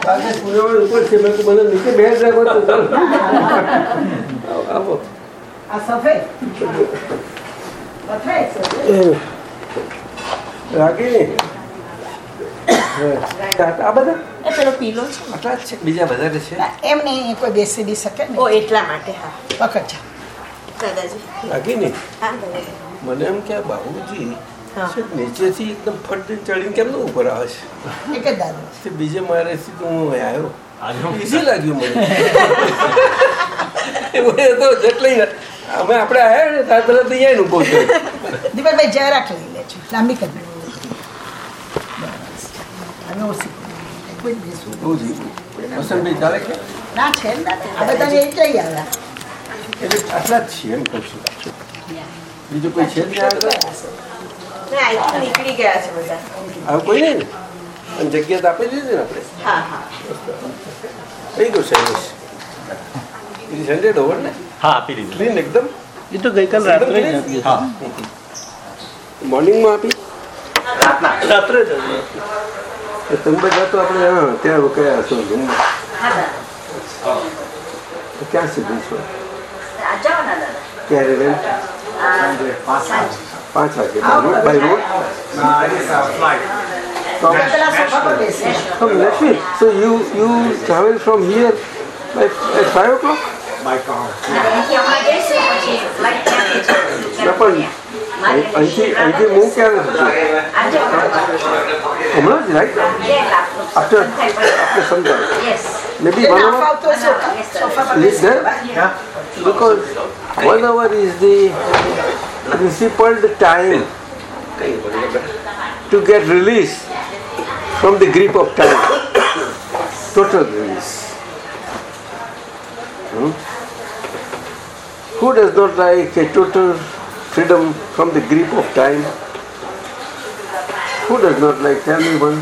કાલે પુરેવાડ ઉપર છે મેં મને નીચે બેસ રાખો તો ચાલો. આવો, આવો. આ બધા? એ પેલો પીલો છે આટલા જ છે બીજા વધારે છે? એમ નહીં કોઈ બેસી બી શકે ને ઓ એટલા માટે હા. પકડ છે દાદાજી. રાખી ને હા મને એમ કે બાબુજી નીચેથી એકદમ ફટ ચડીને કેમ નું ઉપર આવે છે? બીજે મારે સીધું હું આવ્યો. ઈઝી લાગ્યું મને. તો જેટલી અમે આપણે આવ્યા ને ત્યાર પહેલા તો અહીંયા ઊભો દીપકભાઈ લઈ લાંબી કરી. છે આ બધાને એક લઈ આવ્યા? એટલે આટલા જ છીએ એમ કહું બીજું કોઈ છે નીકળી ગયા છે બધા. આવું કોઈ નહીં ને. અને જગ્યા તો આપી દીધી ને આપણે. હા હા. થઈ ગયું સર્વિસ ઇટ હંડ્રેડ ઓવર ને? હા આપી દીધું. ક્લીન એકદમ? એ તો ગઈકાલ રાત્રે જ આપી હા. મોર્નિંગમાં આપી? રાત્રે જ તમે બધા તો આપણે હા ત્યાં રોકાયા તો ક્યાં સુધી છો ક્યારે રેમ સાંજે. પાંચ વાગે બાય રોડ પેલા સોફા પર બેસે From Nashville. So you you travel from here by at five o'clock? અહીંથી હમણાં જઈશું પછી flight ત્યાંથી છે. ના પણ அஞ்சு அஞ்சு மூக்கையாவது இருந்துச்சு right after after some time maybe one hour less there Because one hour is the principled time to get release from the grip of time. Total release. Hmm? who does not like a total freedom from the grip of time. Who does not like? Tell me one.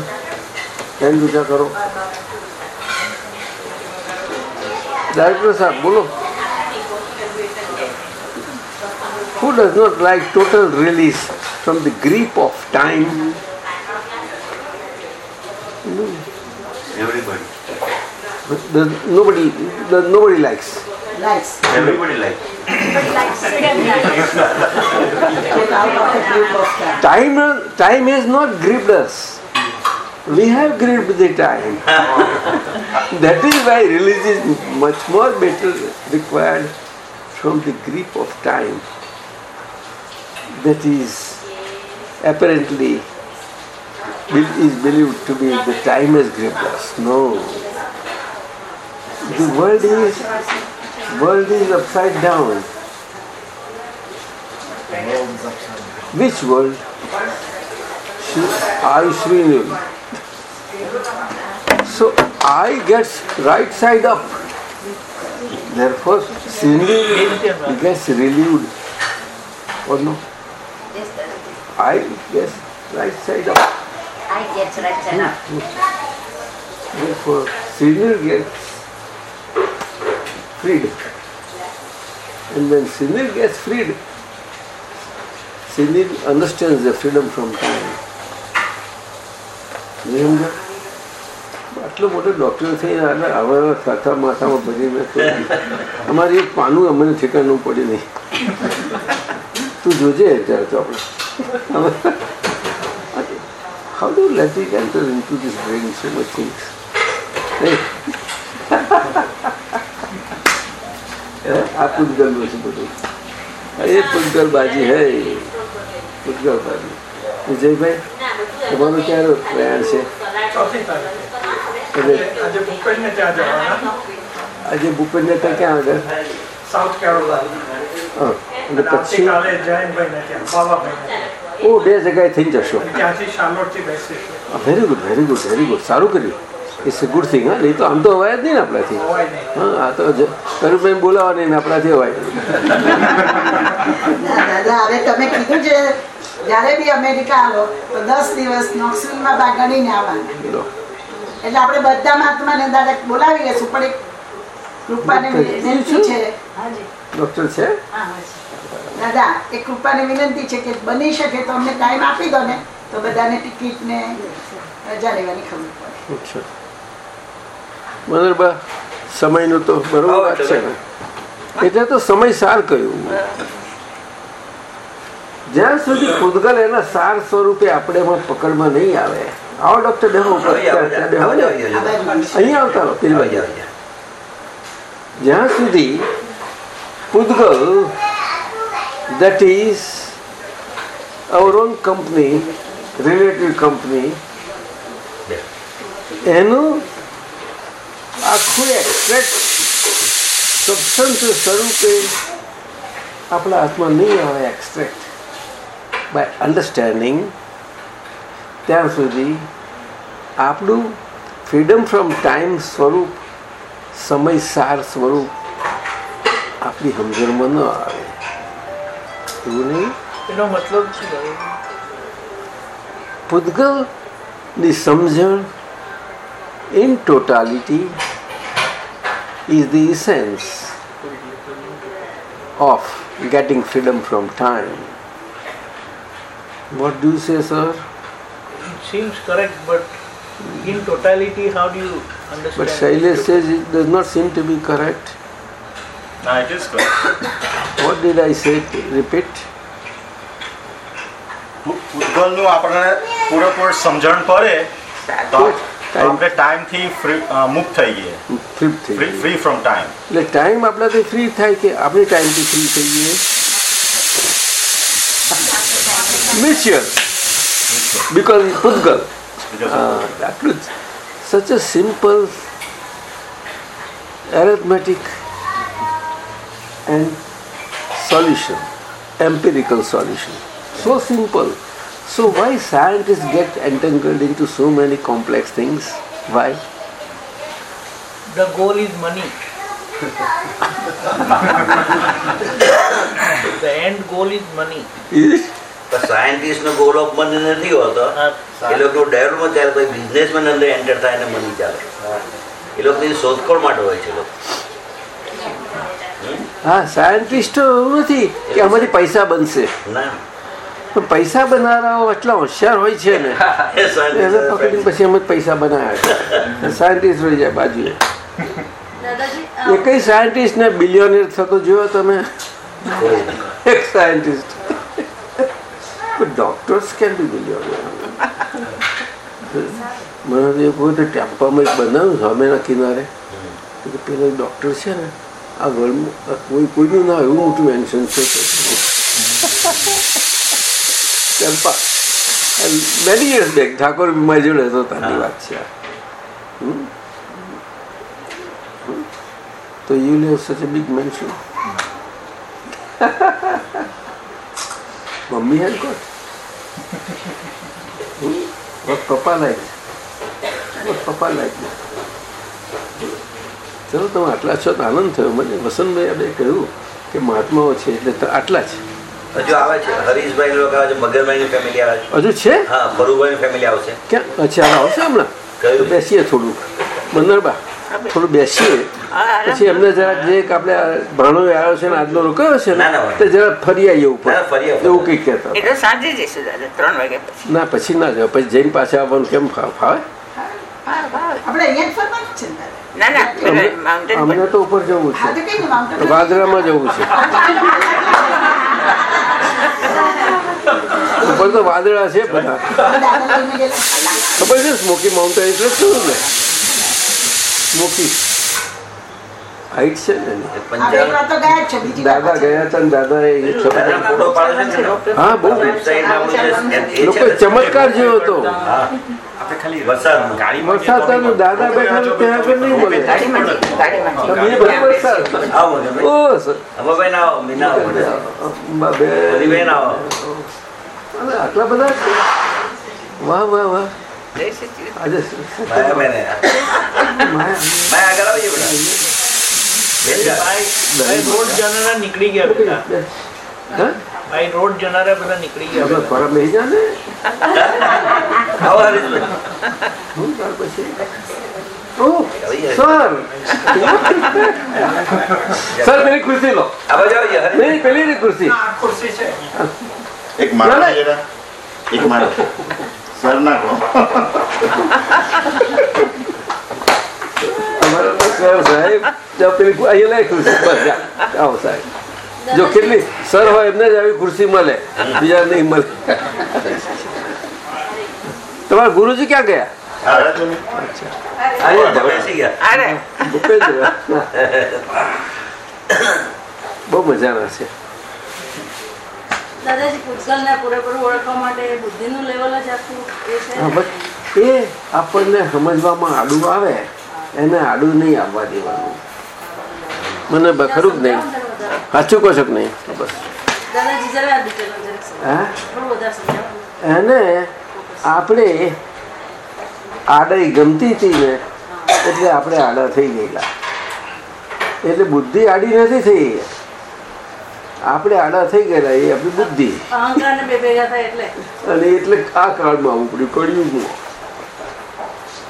એમ વિચાર કરો director સાહેબ બોલો Who does not like total release from the grip of time? Everybody. Does nobody, does nobody likes. Likes. Everybody likes. Time, time has not gripped us. We have gripped the time. that is why release is much more better required from the grip of time. That is apparently is believed to be the time has gripped us. No. The world is world is upside down. Which world? I Srinil. So I gets right side up. Therefore Srinil gets relieved. Or no? I gets right side up. I get right side up. Therefore Srinil gets freed. And when Srinil gets freed, Srinil understands the freedom from time. આટલો મોટો doctor થઈને આટલા આવા સાથા માથામાં ભરીને અમારી એક પાનું અમને ઠેકાણું પડે નહીં. તું જોજે અત્યારે તો આપણે. How do let it enter into this brain so much things આ પૂતગલનું છે બધું. એ પૂતગલ બાજી હે. પૂતગલ બાજી વિજયભાઈ તમારું ક્યારે પ્રયાણ છે? આજે આજે ભૂપેન્દ્ર ત્યાં ક્યાં આગળ? સાઉથ બાબાભાઈને ઓ બે જગ્યાએ થઈ જશો. Very good very good very good સારું કર્યું. ઇટ્સ અ ગુડ થિંગ હા નહીં તો આમ તો અવાય જ નહીં ને આપણાથી. હા આ તો કરુભાઈ બોલાવા નહીં. ને આપણાથી અવાય હવે તમે કીધું છે જ્યારે બી અમેરિકા આવો તો દસ દિવસ નોક્સિલમાં બા ગણીને આવવાના. એટલે આપણે બધા મહાત્માને દાદા બોલાવી લેશું પણ એક કૃપાને વિનંતી છે. ડોક્ટર છે? દાદા એક કૃપાને વિનંતી છે કે બની શકે તો અમને ટાઈમ આપી દો ને તો બધાને ટિકિટ ને રજા લેવાની ખબર પડે. મનોહરબા સમયનું તો બરોબર વાત છે. એટલે તો સમય સાર કહ્યું જ્યાં સુધી પૂતગલ એના સાર સ્વરૂપે આપણે એમાં પકડમાં નહીં આવે. આવો ડોક્ટર બેહો. અહીંયા આવતા પેલી. જ્યાં સુધી પૂતગલ that is our own company relative company એનું આખું એક્સટ્રેક્ટ સબસ્ટન્સ સ્વરૂપે આપણા હાથમાં નહીં આવે એક્સપ્રેક્ટ બાય અન્ડરસ્ટેન્ડિંગ ત્યાં સુધી આપણું ફ્રીડમ ફ્રોમ ટાઈમ સ્વરૂપ સમય સાર સ્વરૂપ આપણી સમજણમાં ન આવે. એવું નહીં? એનો મતલબ? પૂતગલની સમજણ in totality is the essence of getting freedom from time. What do you say, sir? It seems correct, but in totality, how do you understand? But Shailesh says it does not seem to be correct. No, it is correct. What did I say? Repeat. ભૂતગલનું આપણને પૂરેપૂર સમજણ પડે તો તો આપણે ટાઈમથી free મુક્ત થઈ ગઈએ. ફ્રી થઈ ફ્રી ફ્રી ફ્રોમ ટાઈમ એટલે ટાઈમ આપણાથી ફ્રી થાય કે આપણે ટાઈમથી ફ્રી થઈ ગઈએ? મ્યુચ્યુઅલ બિકોઝ પૂતગલ આટલું જ such a simple arithmetic and solution empirical solution so simple. So why scientists get entangled into so many complex things? Why? The goal is money. the end goal is money. Is it? સાયન્ટિસ્ટનો goal of money નથી હોતો એ લોકો development ત્યારે કોઈ businessman અંદર enter થાય ને money ચાલે એ લોકોની શોધખોળ માટે હોય છે લોકો હા સાયન્ટિસ્ટો એવું નથી કે અમારી પૈસા બનશે ના પણ પૈસા બનાવવા એટલા હોશિયાર હોય છે ને. એ એને પકડીને પછી અમે જ પૈસા બનાવ્યા સાયન્ટિસ્ટ રહી જાય બાજુએ. દાદાજી એ કઈ સાયન્ટિસ્ટ ને બિલિયોનિયર થતો જોયો તમે. એક scientist doctors can be billionaire મને કોઈ તો ટેમ્પામાં એક બનાવ્યું સામેના કિનારે. કે પેલો ડોક્ટર છે ને આ વર્લ્ડમાં કોઈ કોઈનું ના એવું મોટું મેન્શન છે. મેની યર્સ બેક ઠાકોર મારી જોડે હતો તારી વાત છે? તો યુ લેવ such a big mansion mummy had got what papa like what papa like ચલો, તમે આટલા છો તો આનંદ થયો. મને વસંતભાઈ બે કહ્યું કે મહાત્માઓ છે એટલે આટલા જ. હજુ આવે છે હરીશભાઈ લોકો આવે છે મગરભાઈની ફેમિલી આવે છે. હજુ છે? હા ફરુભાઈની ફેમિલી આવશે. ક્યાં અચ્છા આવશે હમણાં? બેસીએ થોડું મનરબા થોડું બેસીએ. પછી એમને જરાક જે એક આપણે ભાણો આવ્યો છે ને આજનો રોકાયો છે ના, તે જરા ફરી આવીએ ઉપર. ફરી એવું કંઈક કહેતા એ સાંજે જઈશું દાદા ત્રણ વાગ્યા પછી. ના પછી ના જાવ પછી જઈને પાછા આવવાનું કેમ ફાવે? અમને- તો ઉપર જવું છે. કઈ વાદરામાં જવું છે. ઉપર તો વાદળા છે બધા. ખબર છે સ્મોકી માઉન્ટેન એટલે શું ને? સ્મોકી હાઈટ છે ને દાદા ગયા હતા ને દાદા હા બહુ. લોકો ચમત્કાર જેવો હતો હા. આપણે ખાલી વરસાદમાં. ગાડીમાં વરસાદ દાદા બેઠા ત્યાં આગળ નહીં બોલે. ગાડીમાંથી ગાડીમાંથી તમે બધા વરસાદ. આવો મગરભાઈ. ઓ સર અમરભાઈ ના આવો મીના આવો બે હરીભાઈ ના આવો અરે આટલા બધા છે? વાહ વાહ વાહ જય સચિદાનંદ. આજે ભાઈ માયા- ભાઈ આગળ આવીએ બધા બેસી જાઓ. ભાઈ ભાઈ રોડ જનારા નીકળી ગયા બધા હા? ભાઈ રોડ જનારા બધા નીકળી ગયા આપણે બધા. ફરક નહીં જાને આવો હરીશભાઈ હું ત્યાર પછી ઓહ આવી જાય. સર સર પેલી ખુરશી લો આ બાજુ આવીએ હરી નહીં પેલી ની ખુરશી આ ખુરશી છે એક મારો. જરા. એક મારો. સર નાખો. અમારે સર સાહેબ જો પેલી અહીંયા લાય ખુરશી. બસ આવો સાહેબ. જો કેટલી સર હોય એમને જ આવી ખુરશી મળે. બીજા નહીં મળે. તમારા ગુરુજી ક્યાં ગયા? બહુ મજાના છે. દાદાજી પૂતગલને પૂરેપૂરું ઓળખવા માટે બુદ્ધિનું લેવલ જ આખું એ છે. એ આપણને સમજવામાં આડું આવે એને આડું નહીં આવવા દેવાનું. મને ખરું જ નહીં. સાચું કહો છો કે નહીં? બસ. એને આપણે આડાઈ ગમતી હતી ને એટલે આપણે આડા થઈ ગયેલા. એટલે બુદ્ધિ આડી નથી થઈ. આપણે આડા થઈ ગયેલા એ આપણી બુદ્ધિ. અને એટલે આ કાળમાં આવું પડ્યું કળિયુગમાં.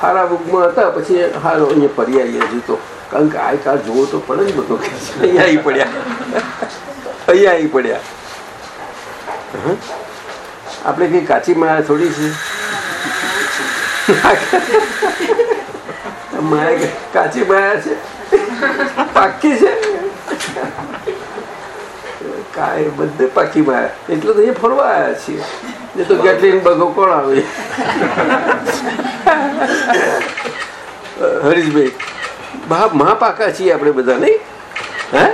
સારા બુકમાં હતા પછી હારો અહીંયા પર્યાય હજુ તો. કારણ કે આ કાળ જોવો તો પડે જ બધો. અહીંયા આવી પડ્યા. અહીંયા આવી પડ્યા. આપણે કઈ કાચી માયા થોડી છે? માયા કાચી માયા છે? પાકી છે? કાંઈ બધે પાકી બહાર એટલે તો અહીંયા ફરવા આવ્યા છીએ. એ તો કેટલી બગો કોણ આવે? હરીશભાઈ બા મહાપાકા છીએ આપણે બધા, નહીં? હે?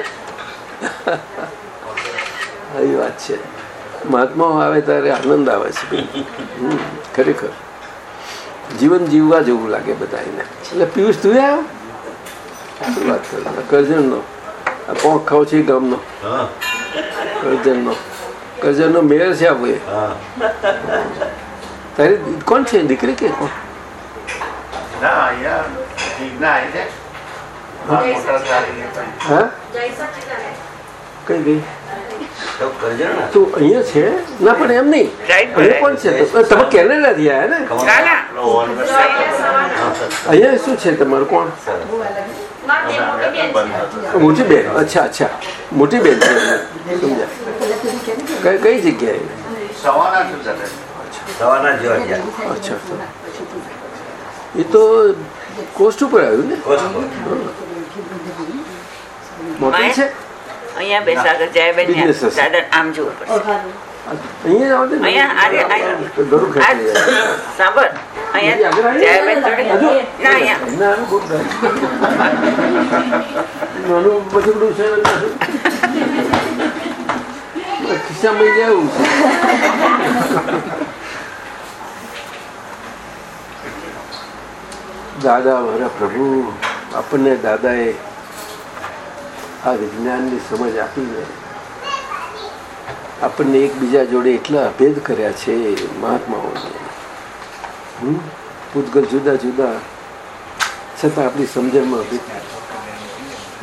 આવી વાત છે. મહાત્માઓ આવે ત્યારે આનંદ આવે છે. ખરેખર. જીવન જીવવા જેવું લાગે બધા એને. એટલે પિયુષ, તું આવ્યો શું વાત કરો. કરજણનો. પોંખ ખાવ છે ગામનો. કરજણનો કરજણનો મેયર છે આપણે હા. તારી કોણ છે? દીકરી કે કોણ? કઈ. ગઈ તો તું અહીંયા છે? ના પણ એમ નહીં. અહીંયા કોણ છે? તો- તમે આવ્યા ને? ના ના. અહીંયા શું છે તમારું? કોણ? મોટી બેન. અચ્છા અચ્છા. મોટી બેન છે. સમજ્યા. કઈ કઈ જગ્યાએ? સવાના અચ્છા એ તો કોસ્ટ ઉપર આવ્યું ને? મોટી છે? અહીંયા બેસાગર આગળ જાય બેન Business આમ જોવું પડશે. ને. ના ના, ખિસ્સામાં લેવું દાદા મારા પ્રભુ આપણને દાદાએ આ વિજ્ઞાનની સમજ આપીને આપણને એકબીજા જોડે એટલા અભેદ કર્યા છે મહાત્માઓને? પૂતગલ જુદા જુદા. છતાં આપણી સમજણમાં અભેદ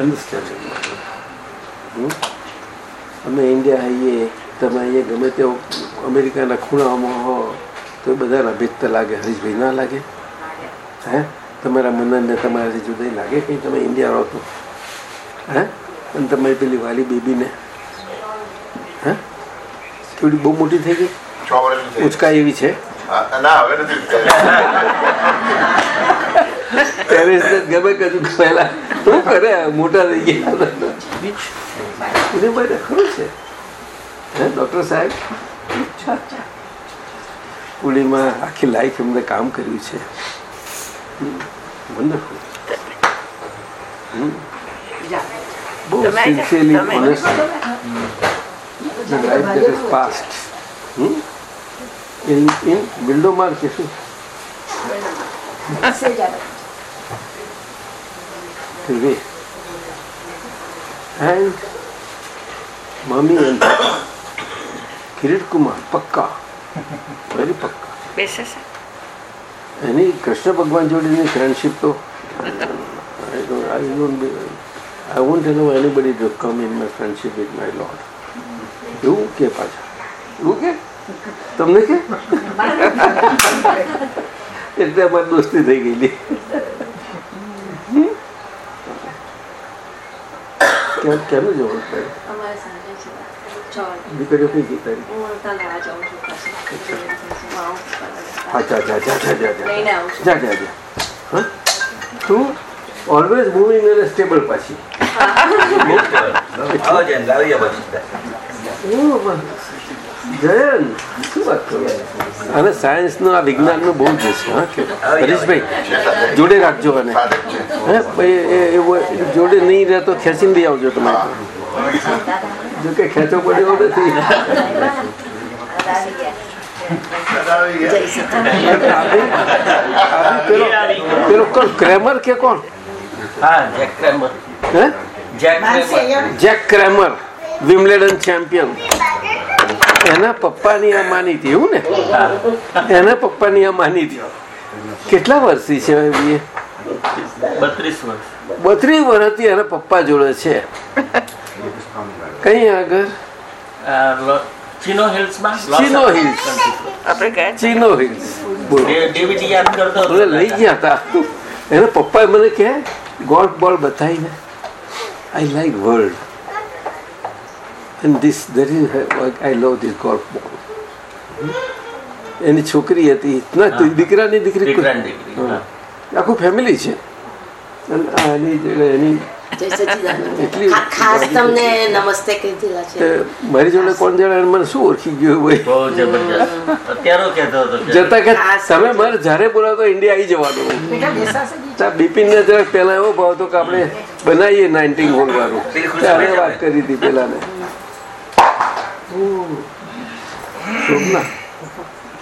અન્ડરસ્ટેન્ડિંગમાં અમે ઇન્ડિયા આવીએ તમે અહીંયા ગમે તેઓ અમેરિકાના ખૂણાઓમાં હો, તો બધાના ભેદ તો લાગે. હરીશભાઈ ના લાગે? હે? તમારા મનનને તમારાથી જુદાઈ લાગે કંઈ તમે ઇન્ડિયા રહો તો? હે? અને તમારી પેલી વાલી બેબીને? હે? કેવડી બહુ મોટી થઈ ગઈ. ઉચકા એવી છે. હા, ના હવે નથી પેરેન્ટ્સ ગમે કજુ પહેલા શું કરે? મોટા થઈ ગયા. માટે ખરું છે. ડોક્ટર સાહેબ? પુલીમાં આખી લાઈફ એમને કામ કર્યું છે. વન્ડરફુલ બહુ sincerely honest the life that is past. Hmm? in in બિલ્ડોમાં કે શું. And mommy and papa, Kirit Kumar pakka very pakka એની કૃષ્ણ ભગવાન જોડેની ફ્રેન્ડશિપ તો I don't I don't I want allow anybody to come in my friendship with my lord એવું કે પાછા? એવું કે? તમને કે? એટલે અમારી દોસ્તી થઈ ગયેલી. કેમ જવાનું દીકરીઓ કઈ ગઈ તારી? હું જા જા જા જા જા જા. લઈને આવું છું. જા જા જા. હા? તું ઓલવેઝ મૂવિંગ અને સ્ટેબલ પાછી. આવો સાયન્સનું આ વિજ્ઞાનનું અને બહુ જ છે હરીશભાઈ જોડે રાખજો અને જોડે નહીં રહે તો ખેંચીને લઈ આવજો તમે જો કે ખેંચો પડ્યો નથી. પેલો કોણ ક્રેમર કે કોણ? હા? Jack Kramer. Jack Kramer. Wimbledon champion. એના પપ્પાની આ માની હતી એવું ને? એના પપ્પાની આ માની હતી કેટલા વર્ષથી છે હવે એ બત્રીસ વર્ષ. બત્રીસ વર્ષથી એના પપ્પા જોડે છે. કઈ આગળ? આ લ- હિલ્સમાં? ચિનો હિલ્સ. આપણે ચીનો હિલ્સ. લઈ ગયા હતા. એના પપ્પાએ મને કહે ગોલ્ફ બોલ બતાવીને. I like world and this that is I love this golf ball એની છોકરી હતી. ના દીકરાની દીકરી. આખું ફેમિલી છે. અને મારી જોડે કોણ જણા મને શું ઓળખી ગયું જતા કે તમે મારે જ્યારે બોલાવો ઇન્ડિયા આવી જવાનું. બિપિન ને જરાક પહેલા એવો ભાવ હતો કે આપણે બનાવીએ નાઇન્ટીન હોલ વાળું. ત્યારે વાત કરી હતી પેલા ને શોભના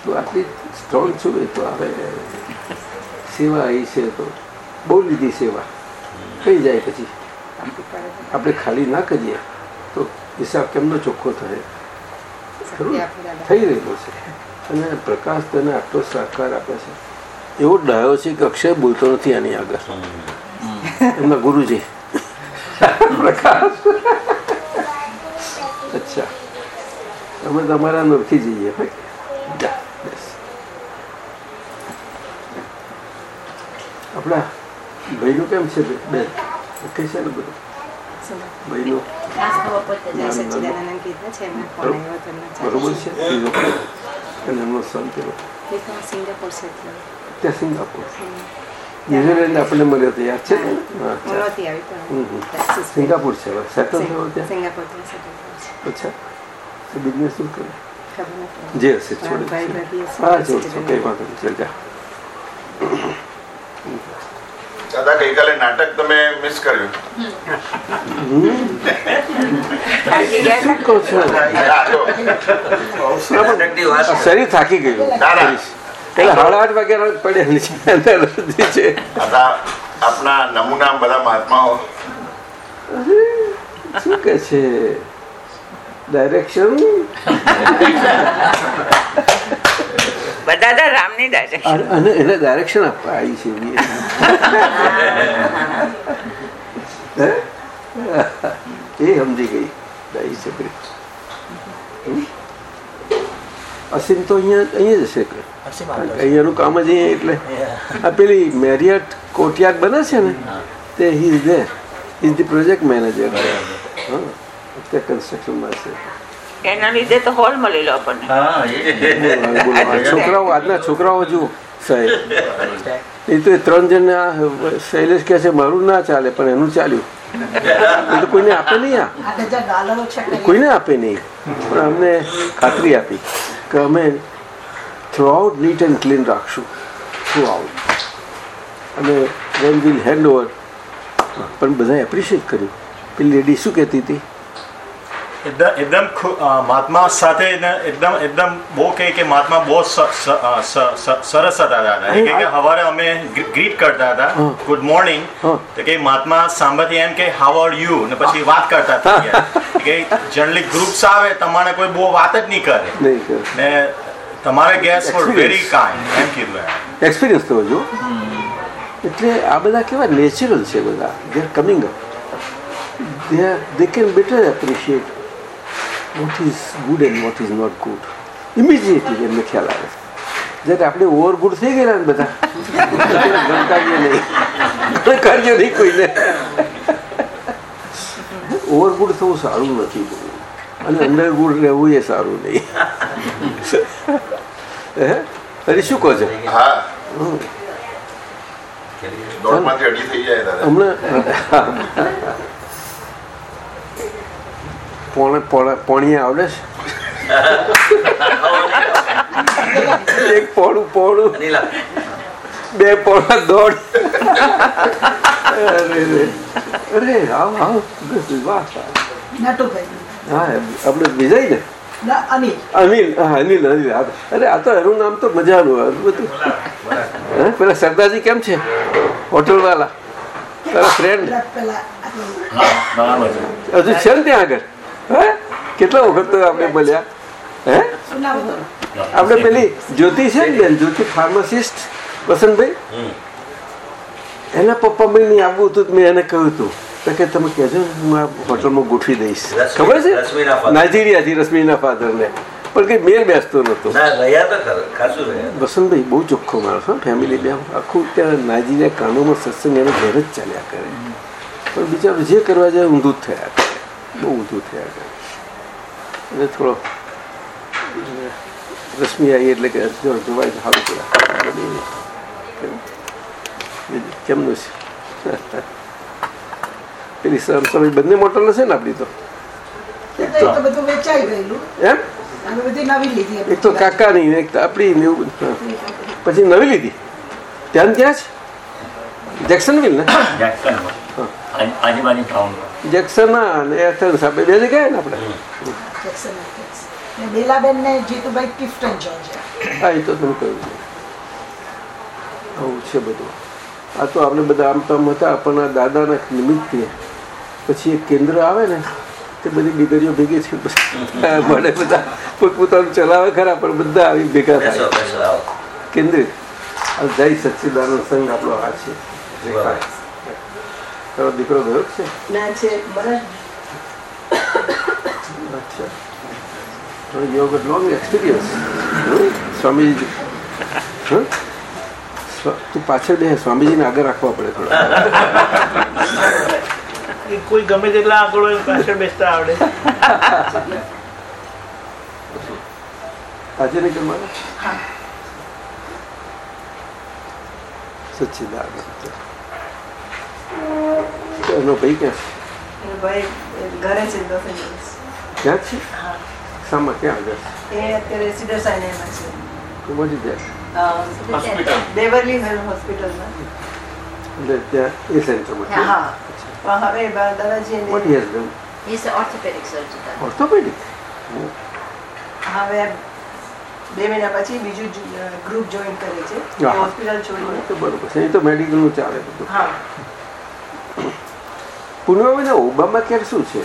તું આટલી સ્ટ્રોંગ છું એ તો હવે સેવા આવી છે તો બહુ લીધી સેવા. કઈ જાય પછી. આપણે ખાલી ના કરીએ તો હિસાબ કેમનો ચોખ્ખો થાય? થઈ રહેલો છે. અને પ્રકાશ તેને આટલો સહકાર આપે છે. એવો ડાયો છે કે અક્ષય બોલતો નથી આની આગળ. એમના ગુરુજી. પ્રકાશ. અમે તમારા નથી જઈએ. આપણા ભાઈનું કેમ છે બે- બેન ઓકે છે ને બધું? ભાઈનું? બરોબર છે. અને એમનો સન છે ત્યાં સિંગાપુર. ન્યુઝીલેન્ડ આપણને મળ્યો તો યાદ છે સિંગાપુર સેટલ થયો ત્યાં? છે. અચ્છા. તો બિઝનેસ શું કરે? જે હશે છોડી હા છોડ છો કઈ વાંધો નહીં ચાલ જા. દાદા ગઈકાલે નાટક તમે મિસ કર્યું. શરીર થાકી ગયું. પેલા સાડા આઠ વાગ્યા પડે છે. આપણા આપણા નમૂના બધા મહાત્માઓ. શું કે છે? ડાયરેક્શન બધા રામની ડાયરેક્શન અને એને ડાયરેક્શન આપવા આવી છે એ સમજી ગઈ. ડાઈ છોકરી અસીમ તો અહીંયા અહીંયા જ હશે અહીંયાનું કામ જ અહીંયા એટલે. આ પેલી મેરિયટ કોર્ટયાર્ડ બને છે ને તે he is there is the project manager હા. તે કન્સ્ટ્રક્શનમાં છે એના લીધે તો હોલ મળેલો આપણને. હા એ. બોલો, બોલો. આ છોકરાઓ આજના છોકરાઓ જુઓ. સાહેબ એ તો એ ત્રણ જણ આ શૈલેષ કહે છે મારું ના ચાલે પણ એનું ચાલ્યું. એ તો કોઈને આપે નહીં આ. કોઈને આપે નહીં? પણ અમને ખાતરી આપી કે અમે throughout neat and clean રાખશું. થ્રુ આઉટ અને વેન વિલ હેન્ડ ઓવર પણ બધા એપ્રિશિએટ કર્યું. પેલી લેડી શું કહેતી હતી? એકદમ એકદમ મહાત્મા સાથે એકદમ એકદમ બહુ કહે કે મહાત્મા બહુ સરસ હતા દાદા. કે સવારે અમે ગ્રીટ કરતા હતા. ગુડ મોર્નિંગ તો કે મહાત્મા સાંભળતી એમ કે હાવ આર યુ ને પછી વાત કરતા હતા કે જનરલી ગ્રુપ્સ આવે તમારે કોઈ બહુ વાત જ નહીં કરે. ને તમારે ગેસ ફોર વેરી કાઇન્ડ એમ કીધું એક્સપિરિયન્સ તો જો એટલે આ બધા કેવા નેચરલ છે બધા. They are coming up they are they can better appreciate what is good and what is not good immediately એમને ખ્યાલ આવે જ્યારે આપણે ઓવર ગુડ થઈ ગયેલા ને બધા. ગણકારીએ નહીં. કરજો નહીં કોઈને. ઓવર ગુડ થવું સારું નથી અને અંડર ગુડ રહેવું એ સારું નહીં. હે? અરે શું કહો છો? હા. હમણાં પોણે પોણે પોણીએ આવડે છે? એક પોણું પોણું. બે પોણા દોઢ. અરે આવ આવ વાહ હા આપણે વિજય ને ના, અનિલ અનિલ અનિલ અનિલ અરે આ તો એનું નામ તો મજાનું હે? પેલા સરદારજી કેમ છે? હોટલ વાળા તારા ફ્રેન્ડ છે. હજુ છે ને ત્યાં આગળ? હે? કેટલા વખત તો આપણે બોલ્યા? હે? આપણે પેલી જ્યોતિ છે ને બેન જ્યોતિ ફાર્માસિસ્ટ વસંતભાઈ? એના પપ્પા ભાઈ નહીં આવવું હતું મેં એને કહ્યું હતું. તો કે તમે કહેજો ને હું આ હોટલમાં ગોઠવી દઈશ. ખબર છે. નાઇજીરિયાથી રશ્મિના ફાધરને પણ કંઈ મેળ બેસતો નહોતો. વસંતભાઈ બહુ ચોખ્ખો માણસ ફેમિલી બે. આખું ત્યાં નાઇજીરિયા કાનોમાં સત્સંગ એને ઘરે જ ચાલ્યા કરે. પણ બીજા જે કરવા જાય ઊંધું જ થયા બહુ ઊંધું થયા કરે એટલે થોડો રશ્મિ આવી એટલે કે જો જોવાય તો સારું બીજું કેમનું છે પેલી સમય બંને મોટલ હશે ને આપણી તો એ તો એ તો બધું વેચાઈ ગયેલું એમ અમે બધી નવી લીધી એક તો કાકા નહીં એક તો આપણી. પછી નવી લીધી ત્યાં ને ત્યાં જ જેક્સનવિલ ને આજુબાજુ ટાઉનમાં જેક્સન ના ને એથન્સ આપણે બે જગ્યાએ ને આપણે? બેલાબેન ને જીતુભાઈ કિફ્ટન હા એ તો તમે કહ્યું આવું છે બધું. આ તો આપણે બધા આમ તો હતા પણ આ દાદાના નિમિત્તે પછી એક કેન્દ્ર આવે ને તે બધી દીકરીઓ ભેગી છે. મળે બધા. પોતપોતાનું ચલાવે ખરા પણ બધા આવી ભેગા થાય. કેન્દ્રિત. આ જય સચ્ચિદાનંદ સંઘ આપણો આ છે. તારો દીકરો ગયો છે? ના છે અચ્છા. You have long experience Swamiji? તું પાછળ બે સ્વામીજીને આગળ રાખવા પડે થોડો. એ કોઈ ગમે તેટલા આગળ હોય પાછળ બેસતા આવડે. આજે નહીં કરવાના? સચ્ચિદાનંદ. એનો ભાઈ ક્યાં ક્યાં છે? શામાં ક્યાં આગળ an orthopedic ઓર્થોપેડિક હવે બે મહિના પછી બીજું ગ્રુપ જોઈન કરે છે. હોસ્પિટલ છોડીને. તો બરોબર છે. એ તો મેડિકલનું ચાલે બધું. હા. પુનઃ ઓબામા કેર શું છે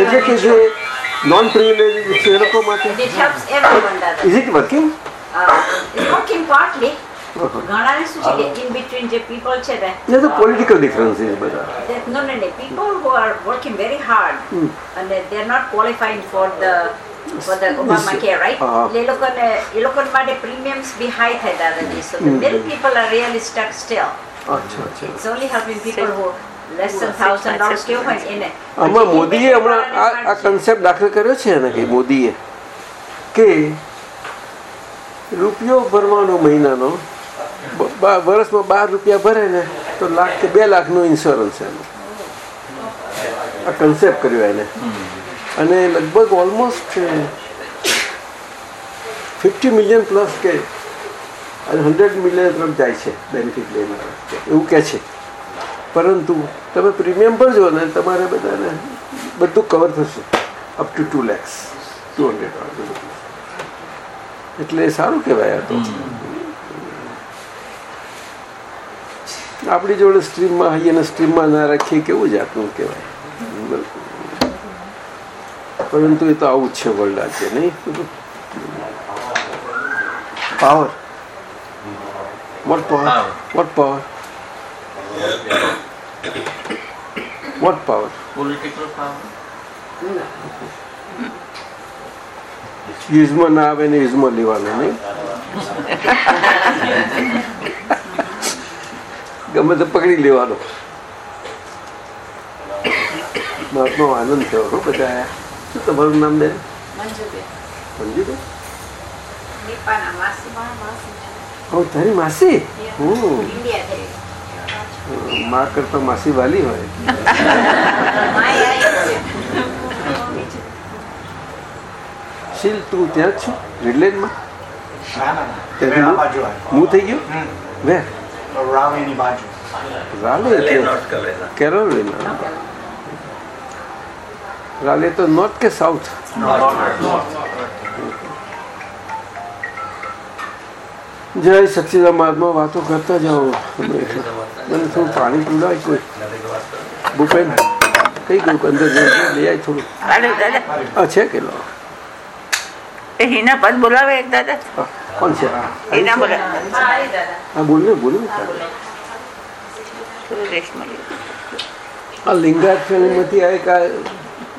એટલે કે જે. નોન પ્રિવિલેજ એ લોકો માટે. Is it working Uh. ઘણાને શું છે કે જે people છે ને એ તો પોલિટિકલ ડિફરન્સીસ બધા who are working very hard and they are not qualifying for the Obamacare right હા. એ લોકોને એ લોકો માટે premiums બી high થાય દાદાજી so the middle people are really stuck still અચ્છા અચ્છા it's only helping people who less than thousand dollars કેવું હોય એને આમાં મોદીએ હમણાં આ આ કન્સેપ્ટ દાખલ કર્યો છે ને કે મોદીએ કે રૂપિયો ભરવાનો મહિનાનો વર્ષમાં બાર રૂપિયા ભરે ને તો લાખ કે બે લાખનો ઇન્સ્યોરન્સ એનો આ કન્સેપ્ટ કર્યો એને અને લગભગ ઓલમોસ્ટ ફિફ્ટી મિલિયન પ્લસ કે અને હંડ્રેડ મિલિયન તરફ જાય છે બેનિફિટ લઈને એવું કહે છે. પરંતુ તમે પ્રીમિયમ ભરજો ને તમારે બધાને બધું કવર થશે. Up to two lakhs two hundred એટલે સારું કહેવાય આ તો. આપણી જોડે સ્ટ્રીમમાં હઈએ અને સ્ટ્રીમમાં ના રાખીએ કેવું જાતનું કહેવાય? પરંતુ એ તો આવું જ છે વર્લ્ડ છે નહીં? Power what power what power what power. યુઝમાં ના આવે ને યુઝમાં લેવાનું નહીં. ગમે તો પકડી લેવાનો. મહાત્મા આનંદ થયો બધા. શું તમારું નામ બેન મંજુબેન સમજી ગયો દીપાના માસી ઓ તારી માસી ઓહ India there. માં કરતા માસી વાલી હોય શીલ તું ત્યાં જ છું રીડલેન્ડમાં ના ના ત્યાંથી આ હું- બાજુ આવ્યો. હું થઈ ગયું હમ. વેર રાવીની બાજુ રાલે Raleigh, એટલે not Carolina. કેરોલિના રાલે તો નોર્થ કે સાઉથ જય સચિદા મહાત્મા વાતો કરતા જાઓ. મને થોડું પાણી પીવડાય કોઈ? ભૂપેન કઈ ગયું અંદર લઈ આવી થોડું. આ છે કે લો હિના પદ બોલાવે એક દાદા. કોણ છે? હિના બોલાવે. હા બોલ ને બોલ ને આ લિંગાયત ફિલ્મમાંથી આ એક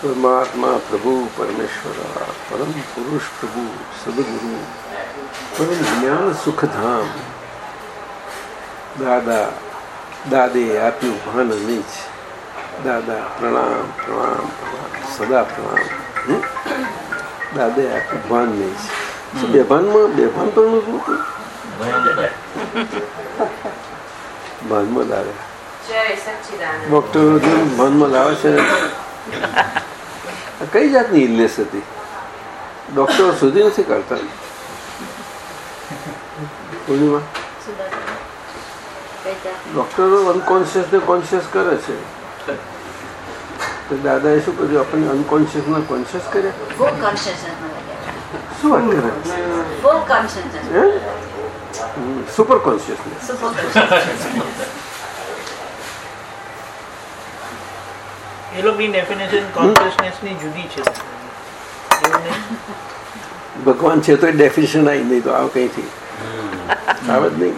પરમાત્મા પ્રભુ પરમેશ્વર પરમ પુરુષ પ્રભુ સદગુરુ પરમ જ્ઞાન સુખધામ દાદા દાદે આપ્યું ભાન નીચ દાદા પ્રણામ પ્રણામ પ્રણામ સદા પ્રણામ? દાદે આપ્યું ભાન નીચ બેભાનમાં બેભાન પણ નથી ભાનમાં સચ્ચિદાનંદ ડોક્ટરો મનમાં લાવે છે કઈ જાતની ઇલનેસ હતી? ડોક્ટરો સુધી નથી કરતા પૂર્ણિમા? ડોક્ટરો અનકોન્શિયસ ને કોન્શિયસ કરે છે. તો દાદાએ શું કર્યું? આપણને અનકોન્શિયસ ને કોન્શિયસ કર્યા. શું વાત કરે? સુપર કોન્શિયસનેસ એ લોકોની ડેફિનેશન કોન્શિયસનેસની જુદી છે. ભગવાન છે તો એ ડેફિનેશન આવી નહીં તો આવ કંઈથી? આવે જ નહીં.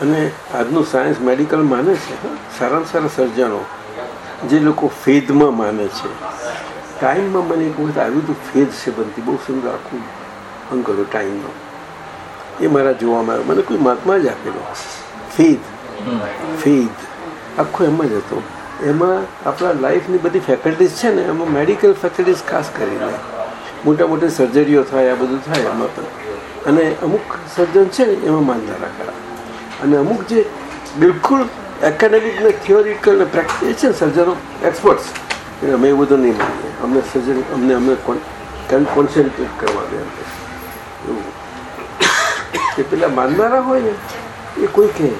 અને આજનું સાયન્સ મેડિકલ માને છે. સારામાં સારા સર્જનો જે લોકો ફેદમાં માને છે. ટાઈમમાં મને એક વખત આવ્યું હતું ફેદ છે બનતી બહુ સુંદર આખું અંકલો ટાઈમનો એ મારા જોવામાં આવ્યો. મને કોઈ મહાત્મા જ આપેલો. ફેદ. ફેદ. આખો એમ જ હતો. એમાં આપણા લાઈફની બધી ફેકલ્ટીઝ છે ને, એમાં મેડિકલ ફેકલ્ટીઝ ખાસ કરીને. મોટા મોટી સર્જરીઓ થાય, આ બધું થાય એમાં પણ. અને અમુક સર્જન છે ને, એમાં માનતા રાખેલા અને અમુક જે બિલકુલ એકેડેમિક ને થિયોરિકલ ને પ્રેક્ટિસ છે ને સર્જનો એક્સપર્ટ્સ અમે એવું બધું નહીં માનીએ. અમને સર્જન અમને અમને કોન્સન્ટ્રેટ કરવા દે એવું. એ પેલા માનનારા હોય ને, એ કોઈ કહે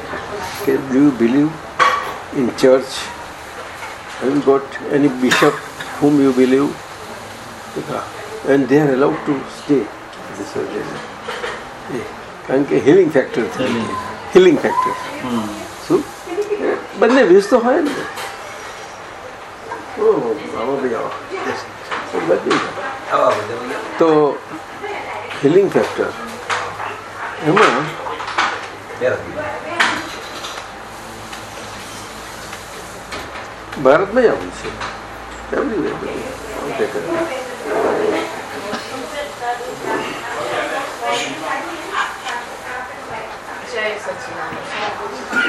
કે do you believe in church? Have you got any bishop whom you believe? And they are allowed to stay. This is કારણ કે હિલિંગ ફેક્ટર થઈ હિલિંગ ફેક્ટર શું બંને વીસ તો હોય ને તો હિલિંગ ફેક્ટર એમાં ભારતમાં જ આવું છે. જય સચ્ચિદાનંદ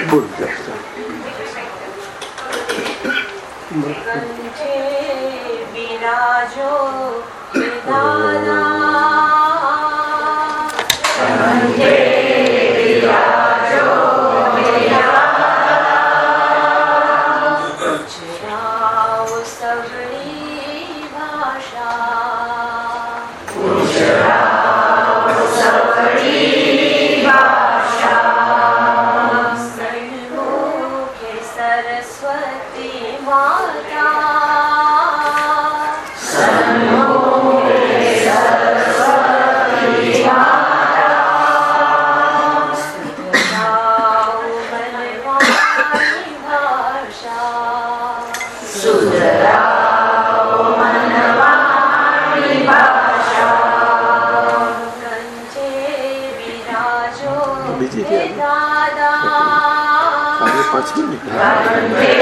બોલ બિરાજો વેદાના so very Praise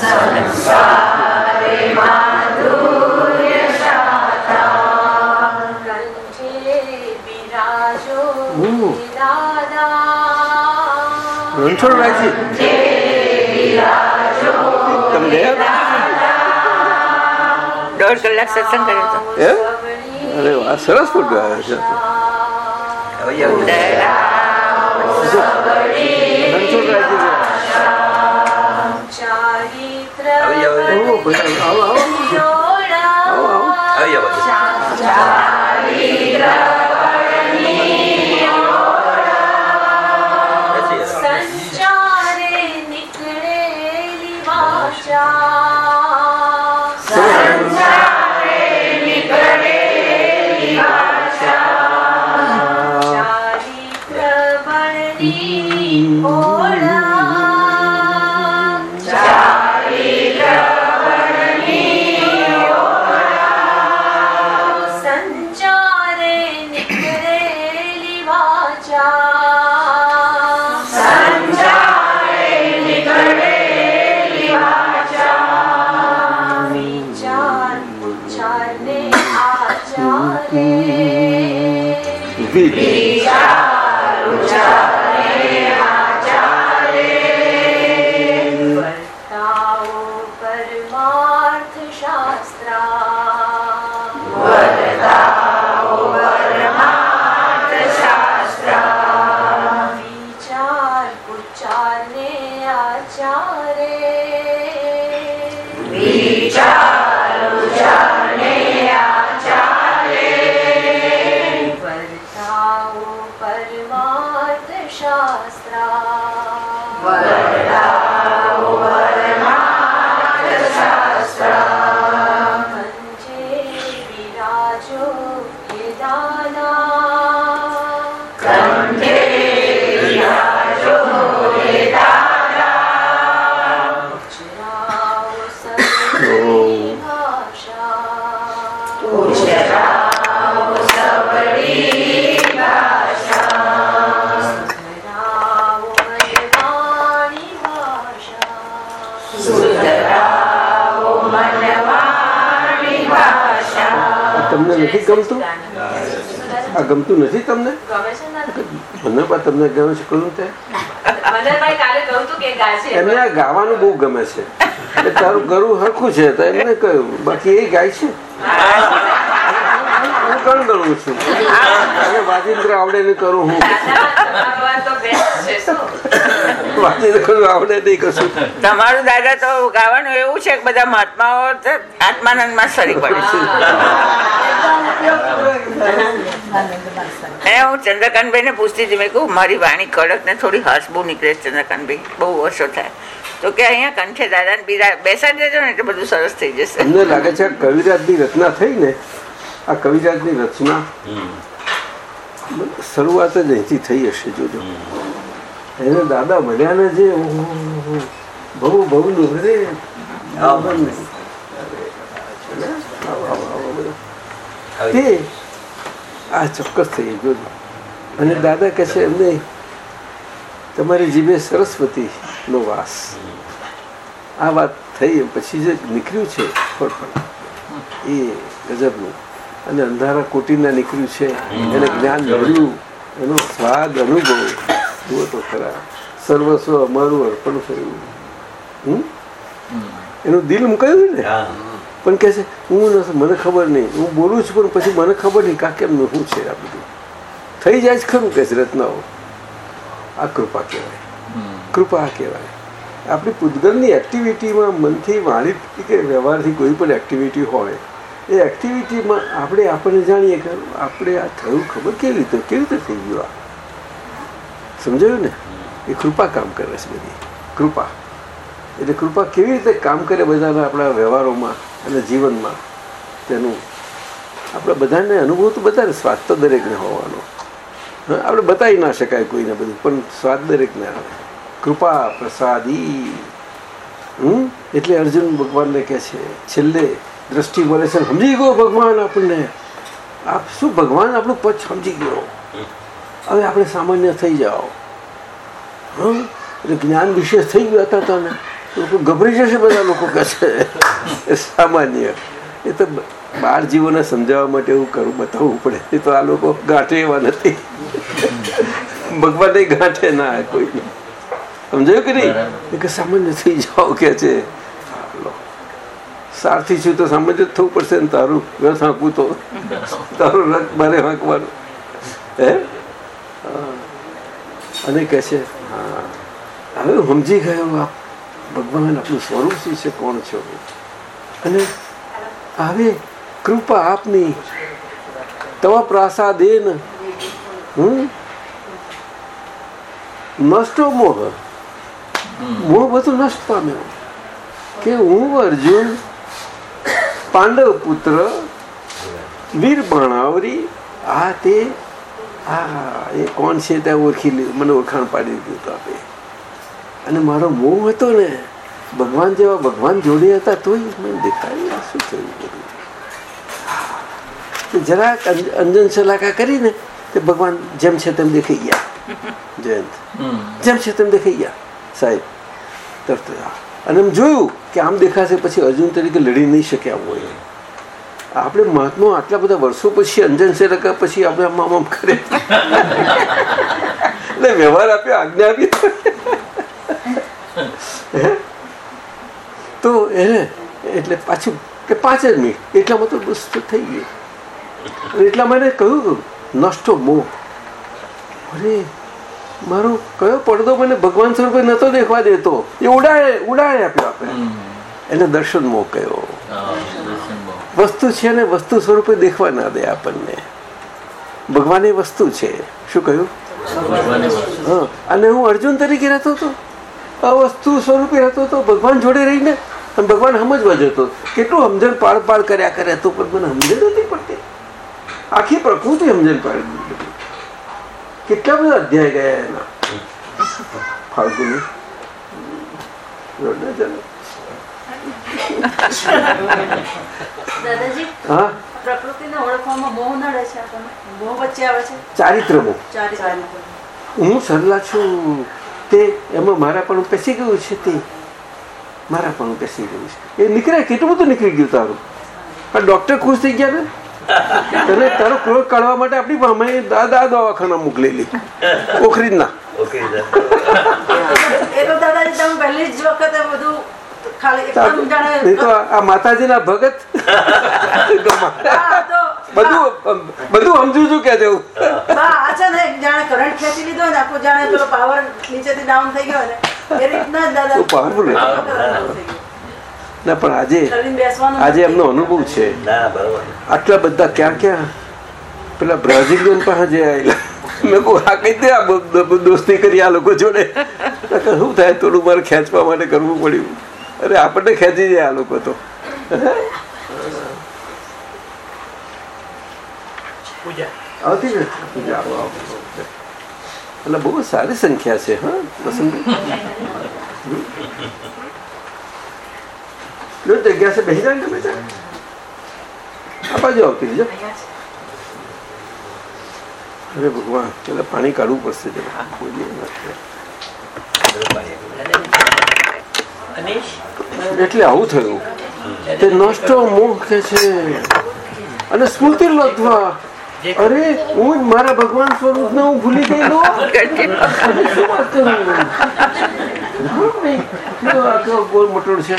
સંસારે માધુર્ય તમને દોઢ કલાક સત્સંગ કર્યો હતો અરે વાહ સરસ ફૂટ ગાયો છે રણછોડ રાજી આવી જાવ આવો આવો. આવો આવો. આવો આવો આવો ગમતું? આ ગમતું નથી તમને? મને પણ તમને ગમે છે કહ્યું તે. એમને આ ગાવાનું બહુ ગમે છે. તારું ગરું હરખું છે તો એમને કહ્યું. બાકી એ ગાય છે. હું કણ ગણું છું? અને વાજિંદ્ર આવડે ને કરું હું. વાજિંત્ર કરું આવડે નહીં કશું. તમારું દાદા તો ગાવાનું એવું છે કે બધા મહાત્માઓ તો આત્માનંદમાં સરી પડે. એ હું ચંદ્રકાંતભાઈ ને પૂછતી હતી મેં કહું મારી વાણી કડક ને થોડી હસબુ નીકળે છે ચંદ્રકાંતભાઈ. બહુ વર્ષો થાય. તો કે અહીંયા કંઠે દાદાને બીજા બેસાડી દેજો ને એટલે બધું સરસ થઈ જશે. અમને લાગે છે કવિરાજની રચના થઈ ને આ કવિરાજની રચના શરૂઆત જ અહીંથી થઈ હશે જોજો. એને દાદા મળ્યા ને જે બહુ બહુ નું રે તે આ ચોક્કસ થઈ ગયું. અને દાદા કહે છે એમને તમારી જીભે સરસ્વતી નો વાસ. આ વાત થઈ પછી જે નીકળ્યું છે ફળફળ એ ગજબનું. અને અંધારા કોટીના નીકળ્યું છે એને જ્ઞાન મળ્યું. એનો સ્વાદ અનુભવ. જુઓ તો ખરા. સર્વસ્વ અમારું અર્પણ થયું. હમ? એનું દિલ મુકાયું ને? પણ કહે છે હું મને ખબર નહીં. હું બોલું છું પણ પછી મને ખબર નહીં કા કેમ શું છે આ બધું. થઈ જાય છે ખરું કે છે રચનાઓ આ કૃપા કહેવાય. કૃપા કહેવાય. આપણી પૂતગલની એક્ટિવિટીમાં મનથી વાણીથી કે વ્યવહારથી કોઈ પણ એક્ટિવિટી હોય એ એક્ટિવિટીમાં આપણે આપણને જાણીએ કે આપણે આ થયું ખબર કેવી રીતે કેવી રીતે થઈ ગયું આ? સમજાયું ને? એ કૃપા કામ કરે છે બધી. કૃપા. એટલે કૃપા કેવી રીતે કામ કરે બધાના આપણા વ્યવહારોમાં અને જીવનમાં? તેનું આપણે બધાને અનુભવ તો બધાને, સ્વાદ તો દરેકને હોવાનો. આપણે બતાવી ના શકાય કોઈને બધું, પણ સ્વાદ દરેકને આવે. કૃપા, પ્રસાદી હમ? એટલે અર્જુન ભગવાનને કહે છે, છેલ્લે દ્રષ્ટિ મળે છે સમજી ગયો ભગવાન આપણને. આપ શું ભગવાન આપણું પદ સમજી ગયો? હવે આપણે સામાન્ય થઈ જાઓ. હમ? એટલે જ્ઞાન વિશેષ થઈ ગયા હતા તને લોકો ગભરી જશે બધા લોકો કહે છે. એ સામાન્ય. એ તો બાર જીવોને સમજાવવા માટે એવું કરું બતાવવું પડે. એ તો આ લોકો ગાંઠે એવા નથી. ભગવાને ગાંઠે ના કોઈ. સમજાયું કે નહીં? એ કે સામાન્ય થઈ જાઓ કે છે. સારથી છું તો સામાન્ય જ થવું પડશે ને તારું. રસ હાંકવું તો. તારું રસ મારે હાંકવાનું. હા. અને કહે છે હા હવે સમજી ગયો આપ ભગવાન આપણું સ્વરૂપ શું છે કોણ છો અને હવે કૃપા આપની તવા પ્રાસાદેન હમ નષ્ટો મોહ મોહ બધું નષ્ટ પામ્યો કે હું અર્જુન પાંડવ પુત્ર વીર બાણાવરી આ તે આ એ કોણ છે તે ઓળખી લીધું મને ઓળખાણ પાડી દીધું તો આપે. અને મારો મોહ હતો ને ભગવાન જેવા ભગવાન જોડે હતા તોય મને દેખાયું શું થયું બધું. જરાક અંજ- અંજન સલાકા કરીને તે ભગવાન જેમ છે તેમ દેખાઈ ગયા. જયંત. જેમ છે તેમ દેખાઈ ગયા. સાહેબ તરત. અને એમ જોયું કે આમ દેખાશે પછી અર્જુન તરીકે લડી નહીં શક્યા હોય. આપણે મહાત્મા આટલા બધા વર્ષો પછી અંજન છે પછી આપણે આમ આમ કરે. એટલે વ્યવહાર આપ્યો આજ્ઞા આપી. તો એને એટલે પાછું કે પાંચ જ મિનિટ. એટલામાં તો બસ થઈ ગયું. એટલા માટે કહ્યું નષ્ટો મોહ. અરે મારો કયો પડદો મને ભગવાન સ્વરૂપે નતો દેખવા દેતો? એ ઉડાડે ઉડાડે આપ્યો આપણે એને દર્શન મોહ કયો. વસ્તુ છે અને વસ્તુ સ્વરૂપે દેખવા ના દે આપણને. ભગવાન એ વસ્તુ છે. શું કહ્યું? હા. અને હું અર્જુન તરીકે રહેતો હતો. આ વસ્તુ સ્વરૂપે રહેતો હતો. ભગવાન જોડે રહીને અને ભગવાન સમજવા જતો. કેટલું સમજણ પાડ પાડ કર્યા કરે તો પણ મને સમજણ નથી પડતી. આખી પ્રકૃતિ સમજણ પાડી. કેટલા બધા અધ્યાય ગયા એના. ફાલ્ગુની. જોડે ચાલો. દાદાજી હા? પ્રકૃતિને ઓળખવામાં મોહ નડે છે આપણને. વચ્ચે આવે છે. ચારિત્રમો ચારિત્ર હું સરલા છું તે એમાં મારા પણ પેસી ગયું છે તે. મારા પણ પેસી ગયું છે. એ નીકળે કેટલું બધું નીકળી ગયું તારું? પણ ડોક્ટર ખુશ થઈ ગયા ને? તને તારો ક્રોધ કાઢવા માટે આપણી પાસે દાદા દવાખાના મોકલેલી. ઓખરી ના ઓકે એ તો દાદાજી તમે પહેલી જ વખતે બધું તો આ- માતાજીના ભગત. બધું બધું સમજુ છું કે જવું બા, આ છે ને જાણે કરંટ ખેંચી લીધો ને આખું જાણે પેલો પાવર નીચેથી ડાઉન થઈ ગયો ને. એ રીતના દાદા બહુ ના પણ આજે આજે એમનો અનુભવ છે. આટલા બધા ક્યાં ક્યાં? પેલા બ્રાઝિલિયન પાસે જે આવેલા મેં કહું આ કઈ દે આ દોસ્તી કરી આ લોકો જોડે. શું થાય? થોડું મારે ખેંચવા માટે કરવું પડ્યું. અરે આપણને ખેંચી જાય આ લોકો તો. એટલે બહુ સારી સંખ્યા છે હા જગ્યા છે બેસી જાય તમે. આ બાજુ આવતી રહેજો. અરે ભગવાન પેલા પાણી કાઢવું પડશે. એટલે આવું થયું. તે નષ્ટ મોહ કે છે. અને સ્મૃતિ લબ્ધવા અરે હું મારા ભગવાન સ્વરૂપ ને હું ભૂલી ગયેલો. ગોળ મટોડ છે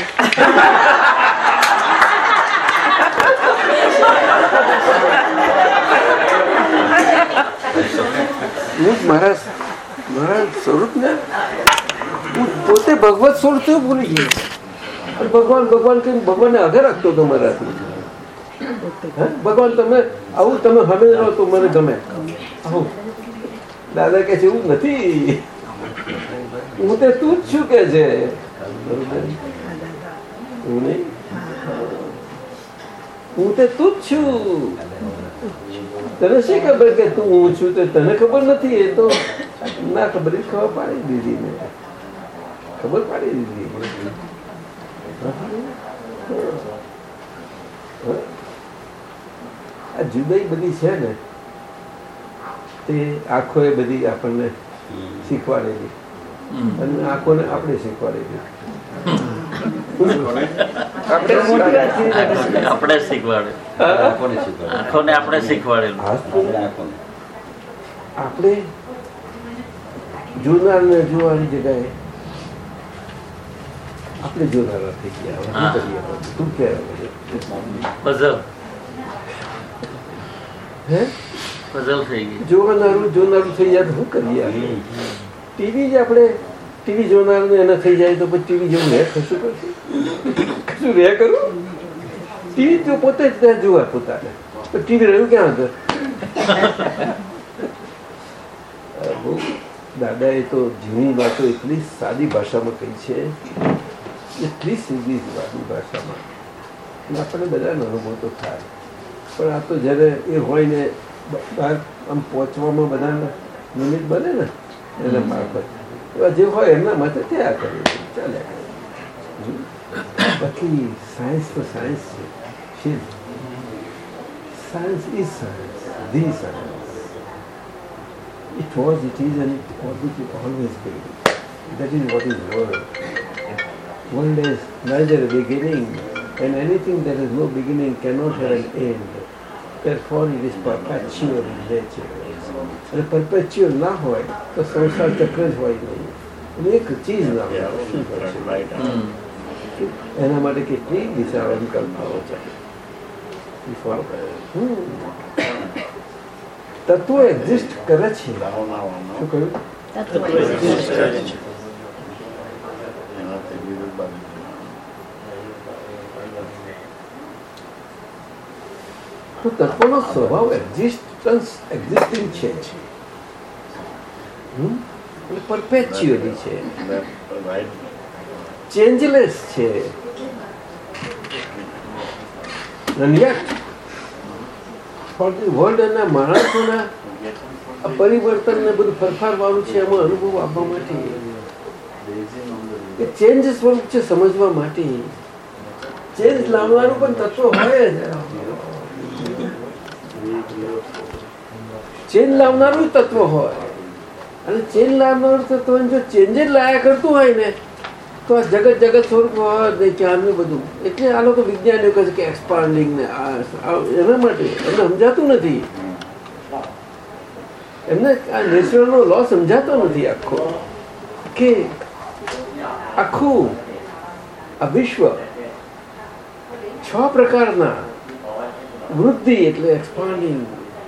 હું મારા મારા સ્વરૂપને હું પોતે ભગવત સ્વરૂપ થયું ભૂલી ગયો. ભગવાન ભગવાન કઈ ભગવાનને આગળ રાખતો હતો મારાથી. હે? ભગવાન, તમે આવું તમે હમે રહો તો મને ગમે. આવું. દાદા કે છે, એવું નથી. હું તે તું જ છું કે છે? હું તે તું જ છું. તને શું ખબર કે તું હું છું? તે તને ખબર નથી. એ તો ના ખબર ખબર પાડી દીધી મેં. ખબર પાડી દીધી. આ જુદાઈ બધી છે ને તે આંખો એ બધી આપણને શીખવાડેલી. અને આંખોને આપણે શીખવાડેલી. આપણે શીખવાડે. આંખોને આપણે શીખવાડેલું. આપણે જોનાર ને જોવાની જગ્યાએ આપણે જોનારા થઈ ગયા. શું કરીએ કહેવાય પઝલ થઈ ગઈ. જોનારું જોનારું થઈ જાય શું કરીએ ટીવી જ આપણે ટીવી જોનારને એને થઈ જાય તો પછી ટીવી જેવું રહે? કશું કશું રહે કરું ટીવી તો પોતે જ ત્યાં જોવા પોતાને. ટીવી રહ્યું ક્યાં બહુ દાદાએ તો જૂની વાતો એટલી સાદી ભાષામાં કહી છે. એટલી સીધી સાદી ભાષામાં આપણને બધાનો અનુભવ તો થાય. પણ આ તો જ્યારે એ હોય ને બ- બહાર આમ પહોંચવામાં બધાને નિમિત્ત બને ને એના મારફત. એવા જે હોય એમના માટે થયા કરે ચાલ્યા કરે બાકી સાયન્સ તો સાયન્સ છે. Science is science the science it was it is and it always will always be. What is what is world. World is neither a beginning, and anything that has no beginning cannot have an end. Therefore, it is perpetual in nature. અને perpetual ના હોય તો સંસાર ચક્ર જ હોય નહીં અને એક ચીજ ના હોય શું કરશે? એના માટે કેટલી વિચારો કલ્પનાઓ છે Before, હમ. તત્વો એક્ઝિસ્ટ કરે છે શું કહ્યું તો તત્વનો સ્વભાવ એક્ઝિસ્ટન્સ એક્ઝિસ્ટિંગ છે પરપેચ્યુઅલી છે ચેન્જલેસ છે the અને માણસોના પરિવર્તન ને બધું ફરફાર વાળું છે એમાં અનુભવ આપવા માટે એ ચેન્જ સ્વરૂપ છે સમજવા માટે ચેન્જ લાવવાનું પણ તત્વ હોય જ ચેન્જ લાવનારું તત્વ હોય. અને ચેન લાવનારું તત્વ જો ચેન્જ જ લાયા કરતું હોય ને, તો આ જગત જગત સ્વરૂપ હોય નહીં ક્યારનું બધું. એટલે આ લોકો વિજ્ઞાનીઓ કહે છે કે એક્સપાન્ડિંગ ને એના માટે. એમને સમજાતું નથી. એમને આ નેચરલનો લો સમજાતો નથી આખો. કે આખું આ વિશ્વ છ પ્રકારના વૃદ્ધિ એટલે એક્સપાન્ડિંગ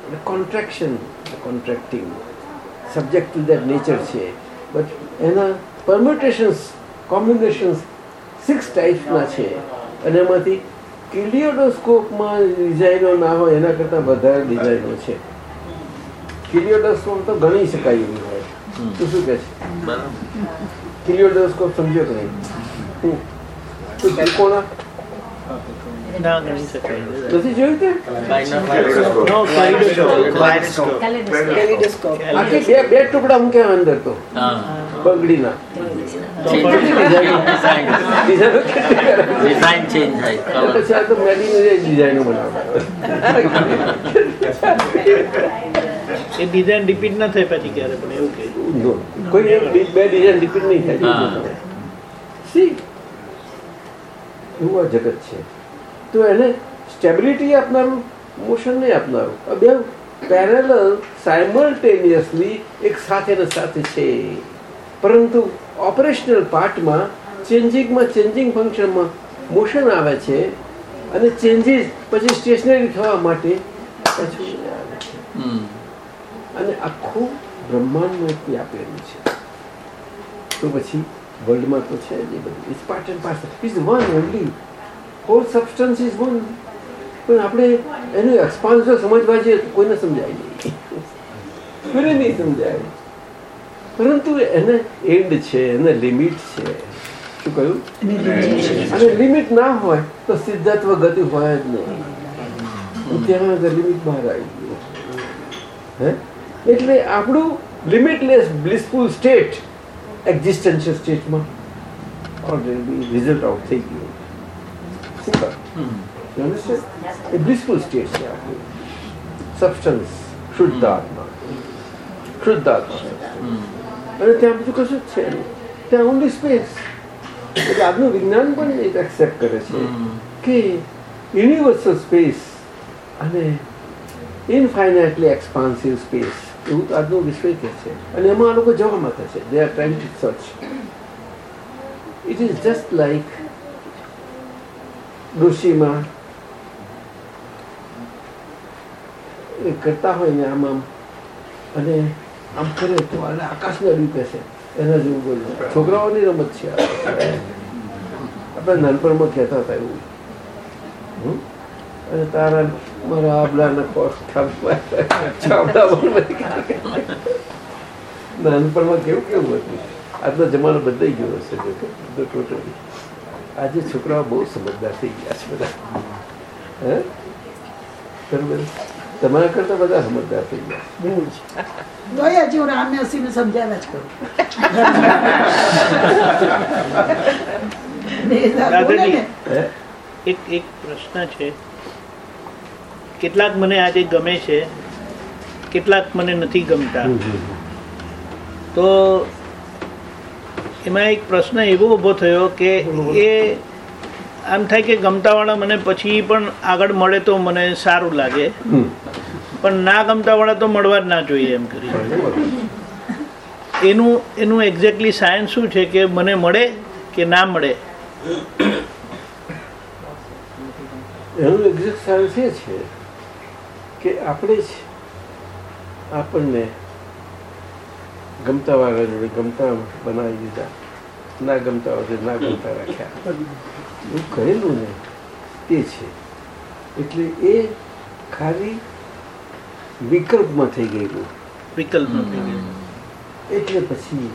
અને contraction contracting subject to that nature છે. બટ એના પરમ્યુટેશન્સ કોમ્બિનેશન્સ સિક્સ ટાઈપ્સના છે. અને એમાંથી કિલિયોડોસ્કોપમાં ડિઝાઇનો ના હોય એના કરતાં વધારે ડિઝાઇનો છે. કિલિયોડોસ્કોપ તો ગણી શકાય એવી હોય. તું શું કહે છે? કિલિયોડોસ્કોપ સમજ્યો કે નહીં? હમ. તો ત્રિકોણા ના ગણી શકાય નથી જોયું તે No, kaleidoscope. Kaleidoscope. આખી બે બે ટુકડા મૂક્યા અંદર તો બંગડીના ડિઝાઇન ચેન્જ એ ડિઝાઇન રિપીટ ના થાય પછી ક્યારે પણ એવું કે કોઈ બે ડિઝાઇન રિપીટ નહીં થાય. સી એવું આ જગત છે તો એને સ્ટેબિલિટી આપનારું મોશન નહીં આપનારું. બે પેરેલલ સાયમલ્ટેનિયસલી એક સાથે ને સાથે છે. પરંતુ ઓપરેશનલ પાર્ટમાં ચેન્જિંગમાં ચેન્જિંગ ફંક્શનમાં મોશન આવે છે અને ચેન્જીસ પછી સ્ટેશનરી થવા માટે પછી અને આખું બ્રહ્માંડમાંથી આપેલું છે. તો પછી વર્લ્ડમાં તો છે જ એ બધું. It's part and parcel is one only whole substance is one પણ આપણે એનું એક્સપાન્સ જો સમજવા જઈએ તો કોઈને સમજાય નહીં કોઈને નહીં સમજાય પરંતુ એને એન્ડ છે એને લિમિટ છે શું કહ્યું અને લિમિટ ના હોય તો સિદ્ધાત્વ ગતિ હોય જ નહીં ત્યાં લિમિટ બહાર આવી ગયું હે એટલે આપણું લિમિટલેસ બ્લિસફુલ સ્ટેટ એક્ઝિસ્ટન્શિયલ સ્ટેટમાં ઓલરેડી રિઝલ્ટ આઉટ થઈ ગયું You understand? આત્મા અને ત્યાં બધું કશું જ છે ત્યાં ઓનલી સ્પેસ એટલે આજનું વિજ્ઞાન પણ એ એક્સેપ્ટ કરે છે કે યુનિવર્સલ સ્પેસ અને ઇનફાઇનાઇટલી એક્સપાન્સિવ સ્પેસ એવું તો આજનું વિશ્વ કહે છે અને એમાં આ લોકો જવા માટે છે they are trying to search it is just like ઋષિમાં એ કરતા હોય ને આમ આમ. અને આમ કરે તો આને આકાશને અડી છે. એના જેવું બોલે. છોકરાઓની રમત છે. આપણે નાનપણમાં કહેતા હતા એવું? અને તારા મારા આબલાના નાનપણમાં કેવું કેવું હતું? આજનો જમાનો બદલાઈ ગયો હશે. ટોટલી. આજે છોકરાઓ બહુ સમજદાર થઈ ગયા છે બધા. હે? બરોબર? તમારા કરતા બધા સમજદાર થઈ ગયા. બહુ જ. તોય હજી હું રામ્ય સિંહને સમજાવ્યા જ કરું. ને, એક એક પ્રશ્ન છે. કેટલાક મને આજે ગમે છે કેટલાક મને નથી ગમતા. તો એમાં એક પ્રશ્ન એવો ઊભો થયો કે એ આમ થાય કે ગમતાવાળા મને પછી પણ આગળ મળે તો મને સારું લાગે. પણ ના ગમતાવાળા તો મળવા જ ના જોઈએ એમ કરી. એનું એનું એક્ઝેક્ટલી સાયન્સ શું છે કે મને મળે કે ના મળે? એનું એક્ઝેક્ટ સાયન્સ એ છે કે આપણે જ આપણને ગમતા વાળા જોડે ગમતા બનાવી દીધા. ના ગમતા હોય ના ગમતા રાખ્યા. એવું કહેલું ને તે છે. એટલે એ ખાલી વિકલ્પમાં થઈ ગયેલું. એટલે પછી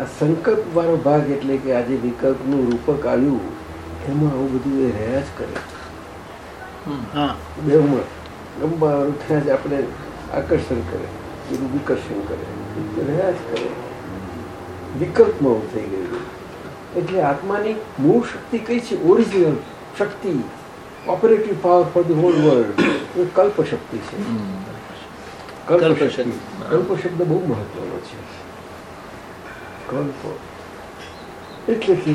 આ સંકલ્પ વાળો ભાગ એટલે કે આજે વિકલ્પનું રૂપક આવ્યું એમાં આવું બધું એ રહ્યા જ કરે. હા. બેવમાં ગમવા વાળું ત્યાં જ આપણે આકર્ષણ કરે એનું વિકર્ષણ કરે. રહ્યા જ કરે. વિકલ્પમાં આવું થઈ ગયું એટલે આત્માની મૂળ શક્તિ કઈ છે? Original Shakti. Operative power for the whole world એ કલ્પ શક્તિ છે. કલ્પ શક્તિ કલ્પ શબ્દ બહુ મહત્વનો છે. કલ્પ. એટલે કે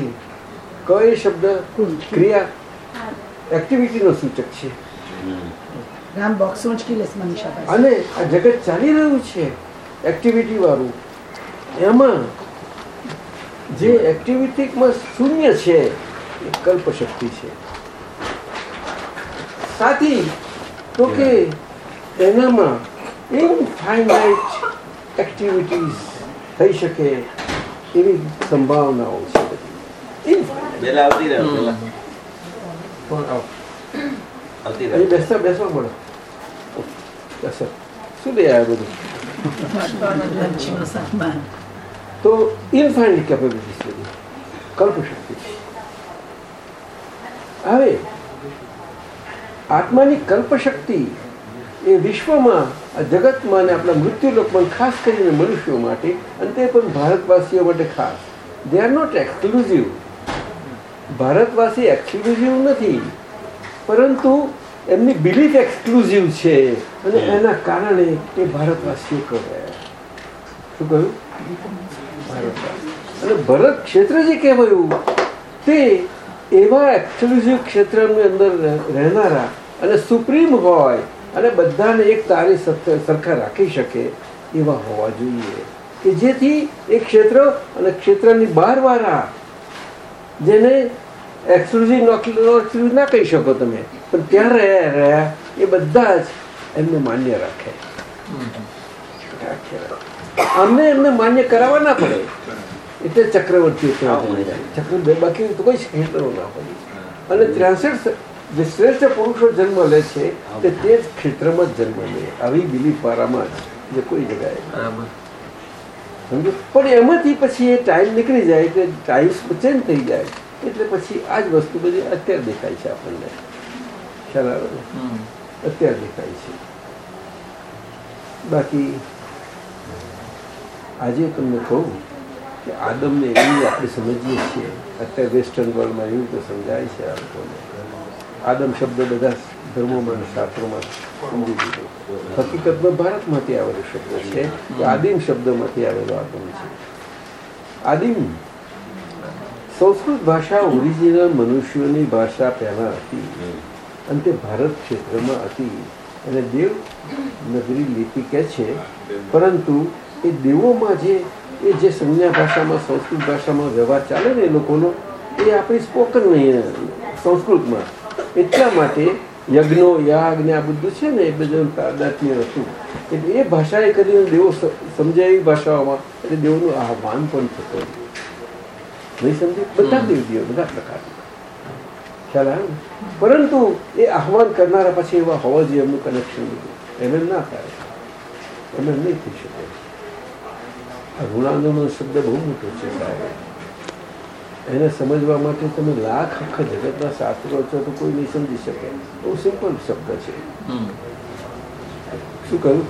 ક એ શબ્દ? ક્રિયા. એક્ટિવિટીનો સૂચક છે. રામ બોક્સ ઉંચકી લેસ મનીષા અને આ જગત ચાલી રહ્યું છે. એક્ટિવિટી વાળું. એમાં જે એક્ટિવિટીમાં શૂન્ય છે એ કલ્પશક્તિ છે. સાથી તો કે એનામાં ઇનફાઇનાઇટ એક્ટિવિટીઝ થઈ શકે એવી સંભાવનાઓ છે બેસવા બેસવા મળો. શું લે આ બધું? તો ઇનફાઇનાઇટ કેપેબિલિટીઝ બધી. કલ્પ શક્તિ હવે, આત્માની કલ્પશક્તિ એ વિશ્વમાં જગતમાં અને આપણા મૃત્યુલોકમાં ખાસ કરીને મનુષ્યો માટે, અને તે પણ ભારતવાસીઓ માટે ખાસ. દે આર નોટ એક્સક્લુઝિવ ભારતવાસી એક્સક્લુઝિવ નથી. પરંતુ એમની બિલીફ એક્સક્લુઝિવ છે. અને એના કારણે એ ભારતવાસીઓ કહે. શું કહ્યું? ભારતવાસી. અને ભરત ક્ષેત્ર જે કહેવાયું. તે એવા એક્સક્લુઝિવ ક્ષેત્રની અંદર રહેનારા અને સુપ્રીમ હોય અને બધાને એક તારી સર- સરખા રાખી શકે એવા હોવા જોઈએ. કે જેથી એ ક્ષેત્ર અને ક્ષેત્રની બહારવાળા જેને એક્સક્લુઝિવ નોક્લુઝિવ ના કહી શકો તમે. પણ ત્યાં રહ્યા રહ્યા એ બધા જ એમને માન્ય રાખે. રાખે. અમને એમને માન્ય કરાવવા ના પડે. એટલે ચક્રવર્તી ચક્ર બાકી તો કોઈ ખેતરો ના પડે અને ત્રેસઠ જે શ્રેષ્ઠ પુરુષો જન્મ લે છે તે તે જ ક્ષેત્રમાં જ જન્મ લે. આવી બીલી પારામાં જ જે કોઈ જગાએ સમજો? પણ એમાંથી પછી એ ટાઈમ નીકળી જાય કે ટાઈમ ચેન્જ થઈ જાય. એટલે પછી આ જ વસ્તુ બધી અત્યારે દેખાય છે આપણને. ખ્યાલ આવે? ને અત્યારે દેખાય છે. બાકી આજે તમને કહું કે આદમને એવી આપણે સમજીએ છીએ. અત્યારે વેસ્ટર્ન વર્લ્ડમાં એવું તો સમજાય છે આ લોકોને. આદમ શબ્દ બધા ધર્મોમાં શાસ્ત્રોમાં સમજી દીધો હકીકતમાં ભારતમાંથી આવેલો શબ્દ છે આદિમ શબ્દમાંથી આવેલો આદમ છે. આદિમ સંસ્કૃત ભાષા ઓરિજિનલ મનુષ્યોની ભાષા પહેલાં હતી. અને તે ભારત ક્ષેત્રમાં હતી. અને દેવ નગરી લિપિ કહે છે. પરંતુ એ દેવોમાં જે, એ જે સંજ્ઞા ભાષામાં, સંસ્કૃત ભાષામાં વ્યવહાર ચાલે ને એ લોકોનો, એ આપણી સ્પોકન નહીં સંસ્કૃતમાં. એટલા માટે યજ્ઞો, યાગ ને આ બધું છે ને એ બધું તાદાત્મ્ય હતું. એટલે એ ભાષાએ કરીને દેવો સમજાય એવી ભાષાઓમાં એટલે દેવોનું આહવાન પણ થતું. નહીં સમજે બધા દેવદીઓ બધા પ્રકારના ખ્યાલ આવે પરંતુ એ આહવાન કરનારા પછી એવા હોવા જોઈએ એમનું કનેક્શન એમ એમ ના થાય. એમ એમ નહીં થઈ શકે. ઋણાંગનો શબ્દ બહુ મોટો છે સાહેબ. એને સમજવા માટે તમે લાખ આખા જગતના શાસ્ત્રો છો તો કોઈ નહીં સમજી શકે. બહુ સિમ્પલ શબ્દ છે. શું કહ્યું?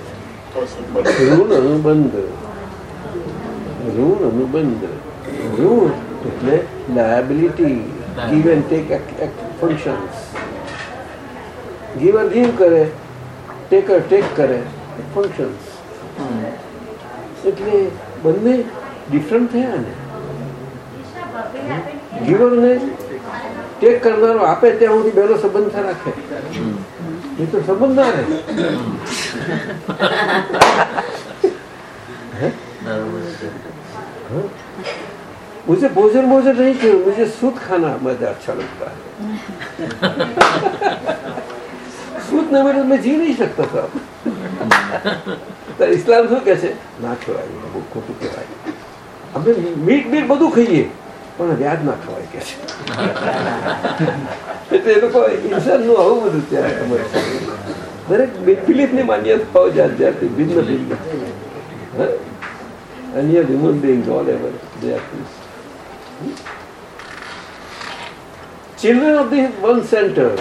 ઋણ અનુબંધ. ઋણ અનુબંધ. ઋણ એટલે liability give and take functions giver give કરે ટેકર ટેક કરે ફંક્શન્સ એટલે બંને ડિફરન્ટ થયા ને. ગીવરને ટેક કરનારો આપે ત્યાં સુધી બેનો સંબંધ થા રાખે. એ તો સંબંધ ના રહે? मुझे भोजन भोजन नहीं चाहिए मुझे सूद खाना मुझे अच्छा लगता है सूद न मिले मैं जी नहीं सकता था તો ઇસ્લામ શું કહે છે ના ખવાય બહુ ખોટું કહેવાય અમે મીટ મીટ બધું ખાઈએ પણ વ્યાજ ના ખવાય કે છે એટલે એ લોકો ઇન્સાનનું આવું બધું ત્યાં સમજ દરેક ફિલિપની માન્યતાઓ જાત જાતની ભિન્ન ભિન્ન હા and here human beings all over they are peace. Hmm? Children of the one center.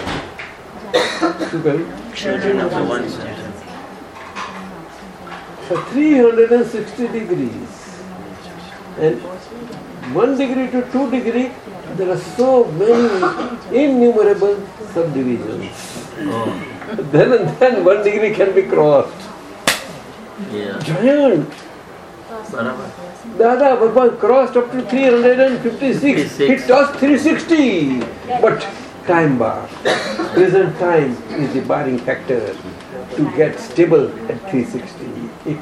Children of the one center. So 360 degrees. And 1 degree to 2 degree, there are so many innumerable subdivisions. Oh. then and then 1 degree can be crossed. Yeah. Giant. Barabar. Dada Bhagwan crossed up to 356. He touched 360. But time bar, present time is the barring factor to get stable at 360. It-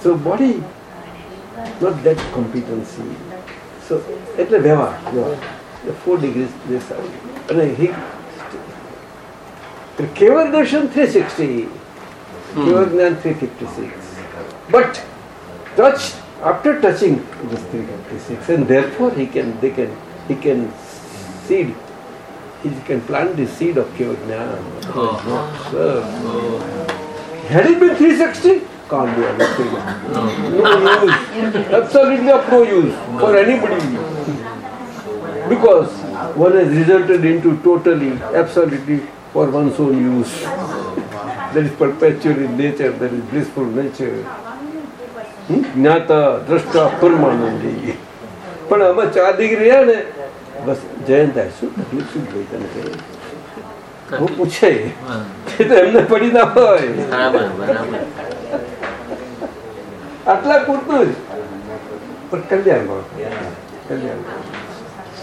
so body, not that competency. So એટલે વ્યવહાર વ્યવહાર the four degrees this out. અને he કેવર દર્શન three sixty કેવર જ્ઞાન three fifty six but touch after touching this 356 and therefore he can they can he can seed he can plant the seed of Kyognan. Oh. Sir. Had it been 360, can't do anything. No use. Absolutely of no use for anybody. Because one has resulted into totally, absolutely for one's own use. That is perpetual in nature, that is blissful nature. જ્ઞાતા દ્રષ્ટા પરમાનંદી. પણ આમાં ચાર દીકરી રહ્યા ને બસ જયંત શું તકલીફ શું ભાઈ તને કહે? હું. પૂછે. એ તો એમને પડી ના હોય. આટલા પૂરતું જ. પણ કલ્યાણમાં કલ્યાણ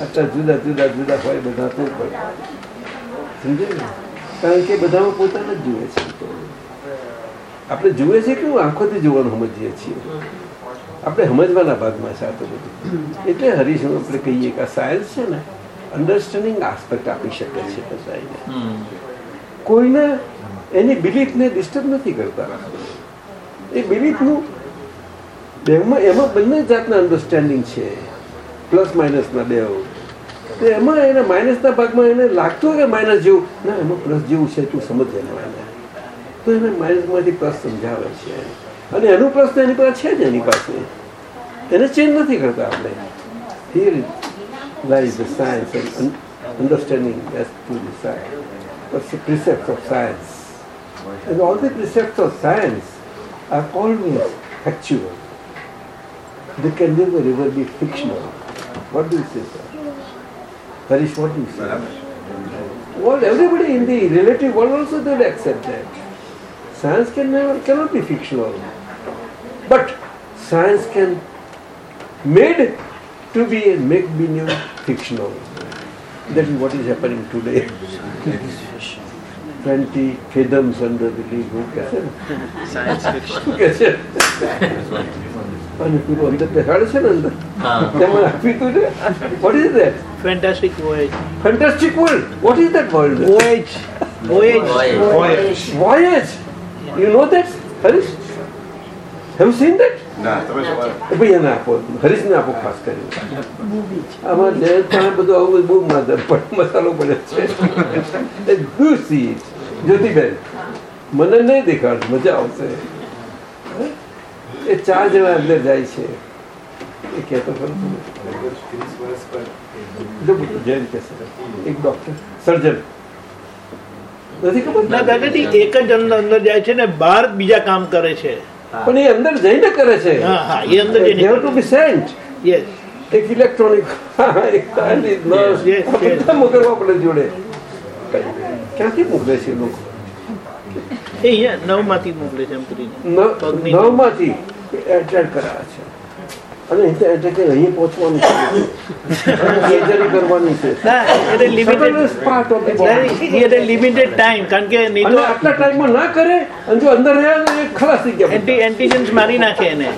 આટલા જુદા જુદા જુદા હોય બધા તો પણ. સમજે કારણ કે બધામાં પોતાને જ જુએ છે. આપણે જુએ છે કે હું આંખોથી જોવાનું સમજીએ છીએ? આપણે સમજવાના ભાગમાં છે આ તો બધું. એટલે હરીશ આપણે કહીએ કે આ સાયન્સ છે ને અન્ડરસ્ટેન્ડિંગ આસ્પેક્ટ આપી શકે છે બધાને કોઈને એની બિલીફને ડિસ્ટર્બ નથી કરતા. એ બિલીફનું બેમાં એમાં બંને જાતના અન્ડરસ્ટેન્ડિંગ છે. પ્લસ માઇનસના બે તો એમાં એને માઇનસના ભાગમાં એને લાગતું હોય કે માઇનસ જેવું? ના એમાં પ્લસ જેવું છે તું સમજ એને તો એને માઇનસમાંથી પ્લસ સમજાવે છે અને એનું પ્રશ્ન એની પાસે છે જ એની પાસે એને ચેન્જ નથી કરતા આપણે here lies the science and un- understanding as to the science. What's the precepts of science? And all the precepts of science are always factual. They can never ever be fictional. What do you say, sir? Harish, what do you say? Well, everybody in the relative world also they will accept that. Science can never, cannot be fictional. But science can made to be make believe fictional. That is what is happening today. Twenty fathoms under the league. Who कैसे? Science fiction. Who कैसे? अरे तू अंदर देखा से What is that? Fantastic. Fantastic world. What is that world? Voyage. Voyage. voyage. You know that, Harish? Have you seen that? ના ભાઈ એને આપો હરીશને આપો ખાસ કરી આમાં જયંત પાસે બધું આવું બહુ મજા પણ મસાલો પડે છે જ્યોતિબેન મને નહીં દેખાડ મજા આવશે હે? એ ચાર જણા અંદર જાય છે એ કહેતો ખરું જૈન કહેશે એક ડોક્ટર સર્જન નથી ખબર? ના દાદાજી એક જ અંદર અંદર જાય છે ને બહાર બીજા કામ કરે છે. પણ એ અંદર જઈને કરે છે. હા હા એ અંદર જઈને have to be યસ એક ઇલેક્ટ્રોનિક એક. બધા મોકલવા પડે જોડે. ક્યાંથી મોકલે છે એ લોકો? એ અહીંયા નવમાંથી મોકલે છે એમ કરીને. નવમાંથી એટેન્ડ કરાવે છે. અને એટલે કે અહીં પહોંચવાનું છે. કરવાની છે. એટલે limited Surveillance part of the body. એટલે લિમિટેડ ટાઈમ કારણ કે નહીં અને તો આટલા ટાઈમમાં ના કરે અને જો અંદર રહ્યા તો એ ખલાસ થઈ ગયા એન્ટી એન્ટીજન્સ મારી નાખે એને.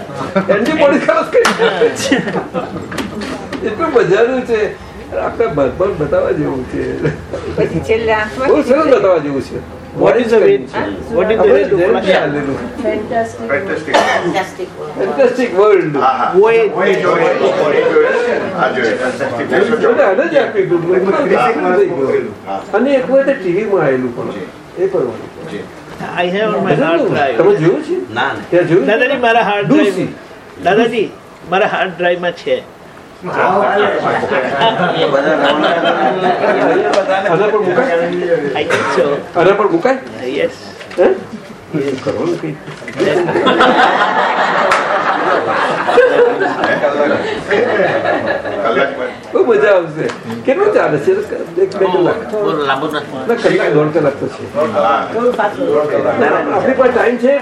એન્ટીબોડી ખલાસ કરી એટલું મજાનું છે. આપણે ભરભર બતાવવા જેવું છે. પછી બહુ સરસ બતાવવા જેવું છે. What is the way- what is the way Fantastic. Fantastic. Fantastic. World. હા હા Voyage. થઈ ગયું. અને એક વખતે ટીવીમાં આવેલું પણ. એ પણ I have on my hard તમે જોયું છે? ના ત્યાં જોયું દાદાજી મારા હાર્ડ ડ્રાઈવ દાદાજી મારા હાર્ડ ડ્રાઈવમાં છે. આના પણ મુકાય યસ બહુ મજા આવશે કેટલું ચાલે છે? એક બે કલાક બહુ લાંબુ નથી ના. કલાક દોઢ કલાક તો છે આપણી પાસે ટાઈમ છે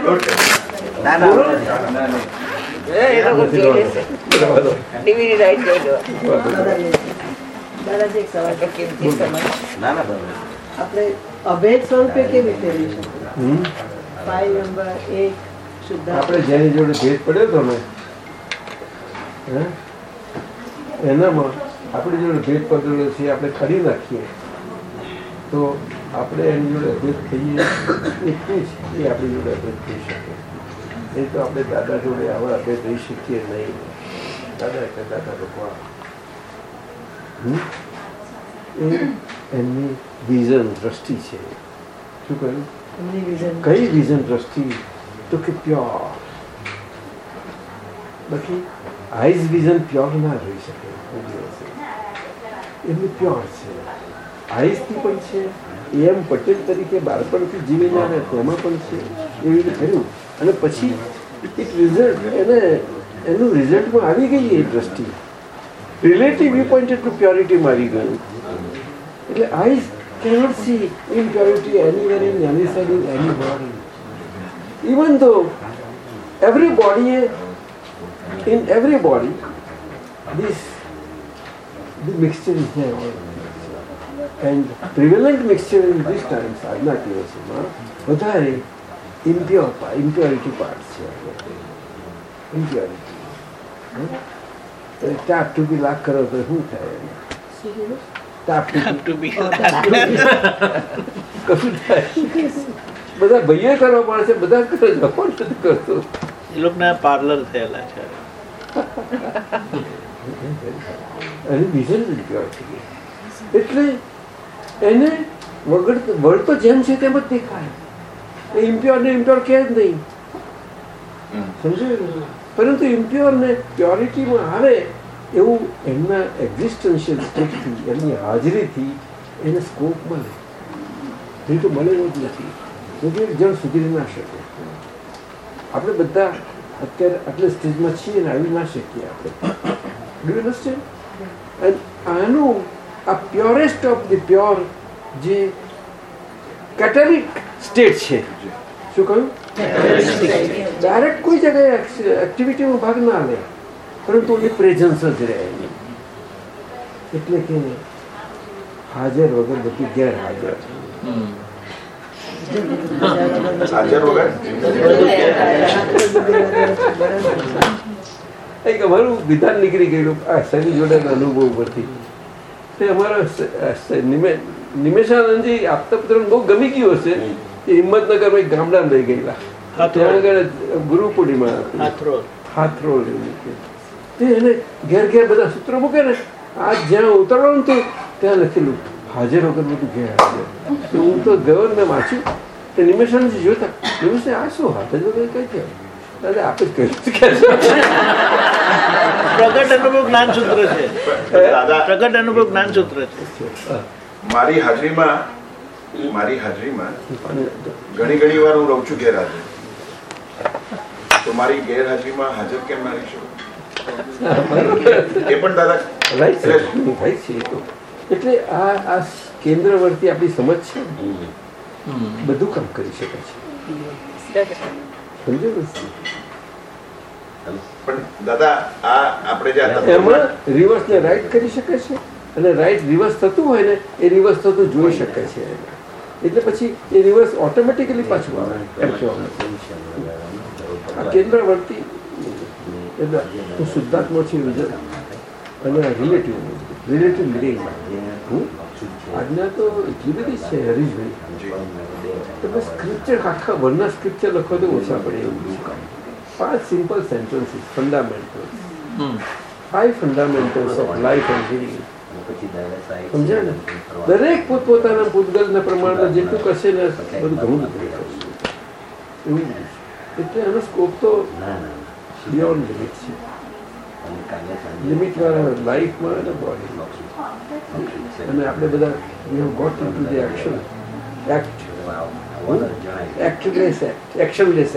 તો આપણે અભેદ સ્વરૂપે કેવી રીતે હમ. નંબર એક શુદ્ધ આપણે જેની જોડે ભેદ પડ્યો હતો ને? એનામાં આપણી જોડે ભેદ પડેલો છે, આપણે કરી નાખીએ તો આપણે એની જોડે અભેદ થઈએ એટલું જ એ આપણી જોડે અભેદ થઈ શકે એ તો આપણે દાદા જોડે આવા આપણે રહી શકીએ નહીં. દાદા કે દાદા ભગવાન એમની વિઝન દ્રષ્ટિ છે. શું કહ્યું? એમની કઈ વિઝન દ્રષ્ટિ? તો કે પ્યોર બાકી આઈઝ વિઝન પ્યોર ના રહી શકે. એમની પ્યોર છે. આઈઝથી પણ છે. એમ પટેલ તરીકે બાળપણથી જીવીને આવે તેમાં પણ છે. એવી રીતે કર્યું? અને પછી એક રિઝલ્ટ એને એનું રિઝલ્ટમાં આવી ગઈ એ દ્રષ્ટિ રિલેટિવ વ્યૂ પોઈન્ટ એટલું પ્યોરિટીમાં આવી ગયું એટલે eyes cannot see impurity anywhere in any side in any body. Even though every body, in every body, this the mixture is there. all. And prevalent mixture in these times, આજના દિવસોમાં વધારે impure, pa- impurity parts છે impurity. ટાપ ટૂપી લાખ કરો તો શું થાય ટાપ ટૂપી કશું થાય બધા ભાઈઓ કરવા પડે છે બધા કરે છે કોણ નથી કરતો એ લોકોના પાર્લર થયેલા છે અને વિઝન પ્યોર થઈ એટલે એને વગર વળતો જેમ છે તેમ જ દેખાય ઇમ્પ્યોર ને ઇમ્પ્યોર કે જ નહીં. સમજાયું પરંતુ ઇમ્પ્યોર ને પ્યોરિટીમાં આવે એવું એમના એક્ઝિસ્ટન્શિયલ સ્ટેટથી એમની હાજરીથી એને સ્કોપ મળે. નહીં તો મળેલો જ નથી. સુધરી ના શકે. આપણે બધા અત્યારે આટલી સ્ટેજમાં છીએ ને આવી ના શકીએ આપણે. ડુ અન્ડરસ્ટેન્ડ આનું આ પ્યોરેસ્ટ ઓફ ધી પ્યોર જે કેટલિક સ્ટેટ છે. શું કહ્યું? ડાયરેક્ટ કોઈ જગ્યાએ એક્ટિવિટીમાં ભાગ ના લે. પરંતુ એ પ્રેઝન્સ જ રહે એટલે કે હાજર વગર બધું ગેરહાજર. એક અમારું વિધાન નીકળી ગયેલું. આ શનિ જોડેના અનુભવ પરથી. તે અમારા નિમેશાનંદજી આપતા પુત્ર બહુ ગમી ગયું હશે. એ હિંમતનગરમાં ગામડા લઈ ગયેલા. ત્યાં આગળ ગુરુ પૂર્ણિમા કે. તે એને ઘેર ઘેર બધા સૂત્રો મૂકે ને આ જ્યાં ઉતરવાનું હતું ત્યાં લખેલું હાજર વગર બધું ઘેર હાજર હું તો ગયો ને વાંચ્યું. તે નિમેશન જોતા નિમેશે આ શું હાજર વગર કઈ છે દાદા આપે જ કહ્યું કે પ્રગટ અનુભવ જ્ઞાન સૂત્ર છે પ્રગટ અનુભવ જ્ઞાન સૂત્ર છે મારી હાજરીમાં મારી હાજરીમાં ઘણી ઘણી વાર હું રહું છું ગેરહાજર. તો મારી ગેરહાજરીમાં હાજર કેમ ના રહી શકું એ પણ દાદા રાઈટ છે એટલે આ આ કેન્દ્રવર્તી આપણી સમજ છે? બધું કામ કરી શકે છે. સમજાયું પણ દાદા આ આપણે જે એમાં રિવર્સ ને રાઈટ કરી શકે છે અને રાઈટ રિવર્સ થતું હોય ને એ રિવર્સ થતું જોઈ શકે છે. એટલે પછી એ રિવર્સ ઓટોમેટિકલી પાછું આવે. આ કેન્દ્રવર્તી એટલે હું શુદ્ધાત્મો છું વિજય. અને રિલેટિવ રિલેટિવ લિવિંગ હું આજના તો એટલી બધી છે હરીશભાઈ. તમે સ્ક્રિપ્ચર આખા વર્ણના સ્ક્રિપ્ચર લખો તો ઓછા પડે એવું કામ પાંચ simple sentences fundamentals five fundamentals of life and living સમજ્યા દરેક પોતપોતાના પૂતગલના પ્રમાણમાં જેટલું કરશે ને બધું ઘણું એવું એટલે એનો સ્કોપ તો બિયોન્ડ લિમિટ છે. લિમિટ વાળા લાઈફમાં અને બોડીમાં અને આપણે બધા we have got into the action actionless act. Actionless.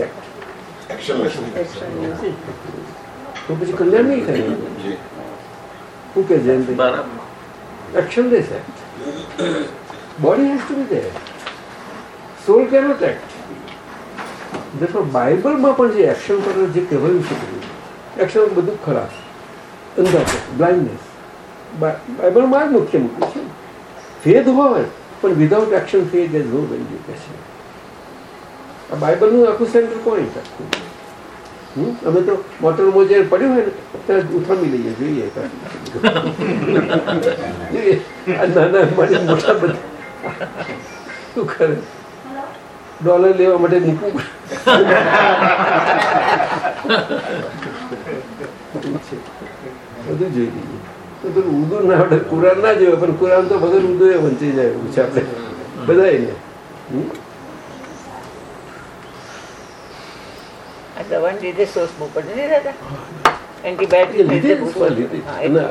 તો પછી કલ્યાણ નહીં થાય? શું કે જયંતિ? બરાબર. Actionless act. Body has to be there. Soul cannot act. દેખો બાઇબલમાં પણ જે એક્શન પર જે કહેવાયું છે એક્શન બધું ખરાબ. અંધાપો બ્લાઇન્ડનેસ બાઇબલમાં જ મુખ્ય મૂક્યું છે. ફેદ હોય, પણ without action faith as no value કે છે આ બાઇબલનું આખું સેન્ટર પોઈન્ટ આખું? અમે તો મોટરમાં જ્યારે પડ્યું હોય ને, ત્યારે ઉથામી લઈએ, જોઈએ. જોઈએ. આ નાના બધા. શું કરે? ડોલર લેવા માટે નીકળવું બધું જોઈ લઈએ. ઉદુ ના આવડે. કુરાન ના જોવે, પણ કુરાન તો બધું ઉદુ એ વંચી જાય એવું છે આપણે. બધા એને આ દવાની લીધે શ્વાસ બહુ પડે હતા એન્ટીબાયોટિક લીધે લીધે લીધે. એટલે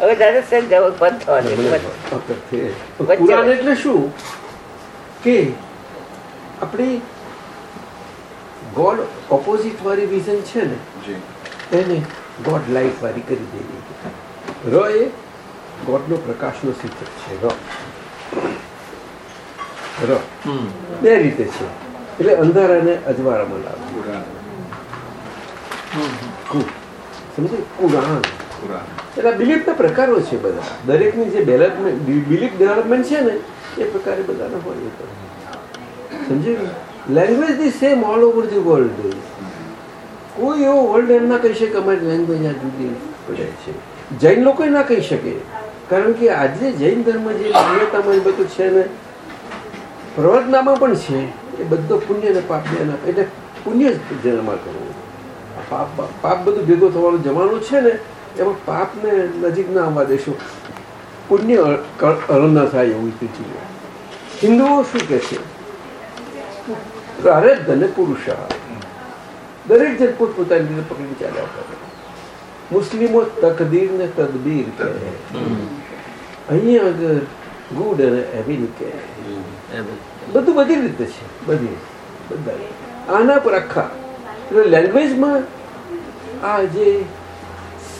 હવે દાદા સર જવું બંધ થવા દે. બંધ. વખતે. કુરાન એટલે શું? કે આપણે ગોડ ઓપોઝિટ વાળી વિઝન છે ને એને ગોડ લાઈટ વાળી કરી દેવી. ર એ ગોડનો પ્રકાશનો સૂચક છે. ર. ર બે રીતે છે. એટલે અંધારાને અજવાળામાં લાવવું સમજે? કુરાન. એટલે બિલીફના પ્રકારો છે બધા. દરેકની જે ડેવલપમેન્ટ બિલીફ ડેવલપમેન્ટ છે ને એ પ્રકારે બધાના હોય સમજે? Language the same all over the world કોઈ એવો વર્લ્ડ એમ ના કહી શકે અમારી લેંગ્વેજ આ જુદી પડે છે. જૈન લોકો ના કહી શકે. કારણ કે આજે જૈન ધર્મ જે માન્યતામાં એ બધું છે ને પ્રવર્તનામાં પણ છે એ બધો પુણ્ય અને પાપ બેના એટલે પુણ્ય જ જન્મમાં કરવું. પાપ પાપ બધું ભેગો થવાનો જમાનો છે ને એમાં પાપને નજીક ના આવવા દેશો પુણ્ય અરણ ના થાય એવું સ્થિતિ હિન્દુઓ શું કહે છે? પ્રારબ્ધ અને પુરુષ દરેક જણ પોતપોતાની રીતે પકડી ચાલ્યા કરે. મુસ્લિમો તકદીર ને તદબીર કહે. અહીંયા આગળ ગુડ અને એવિલ કહે. બધું બધી રીતે છે બધી બધા આના પર આખા. એટલે લેંગ્વેજમાં આ જે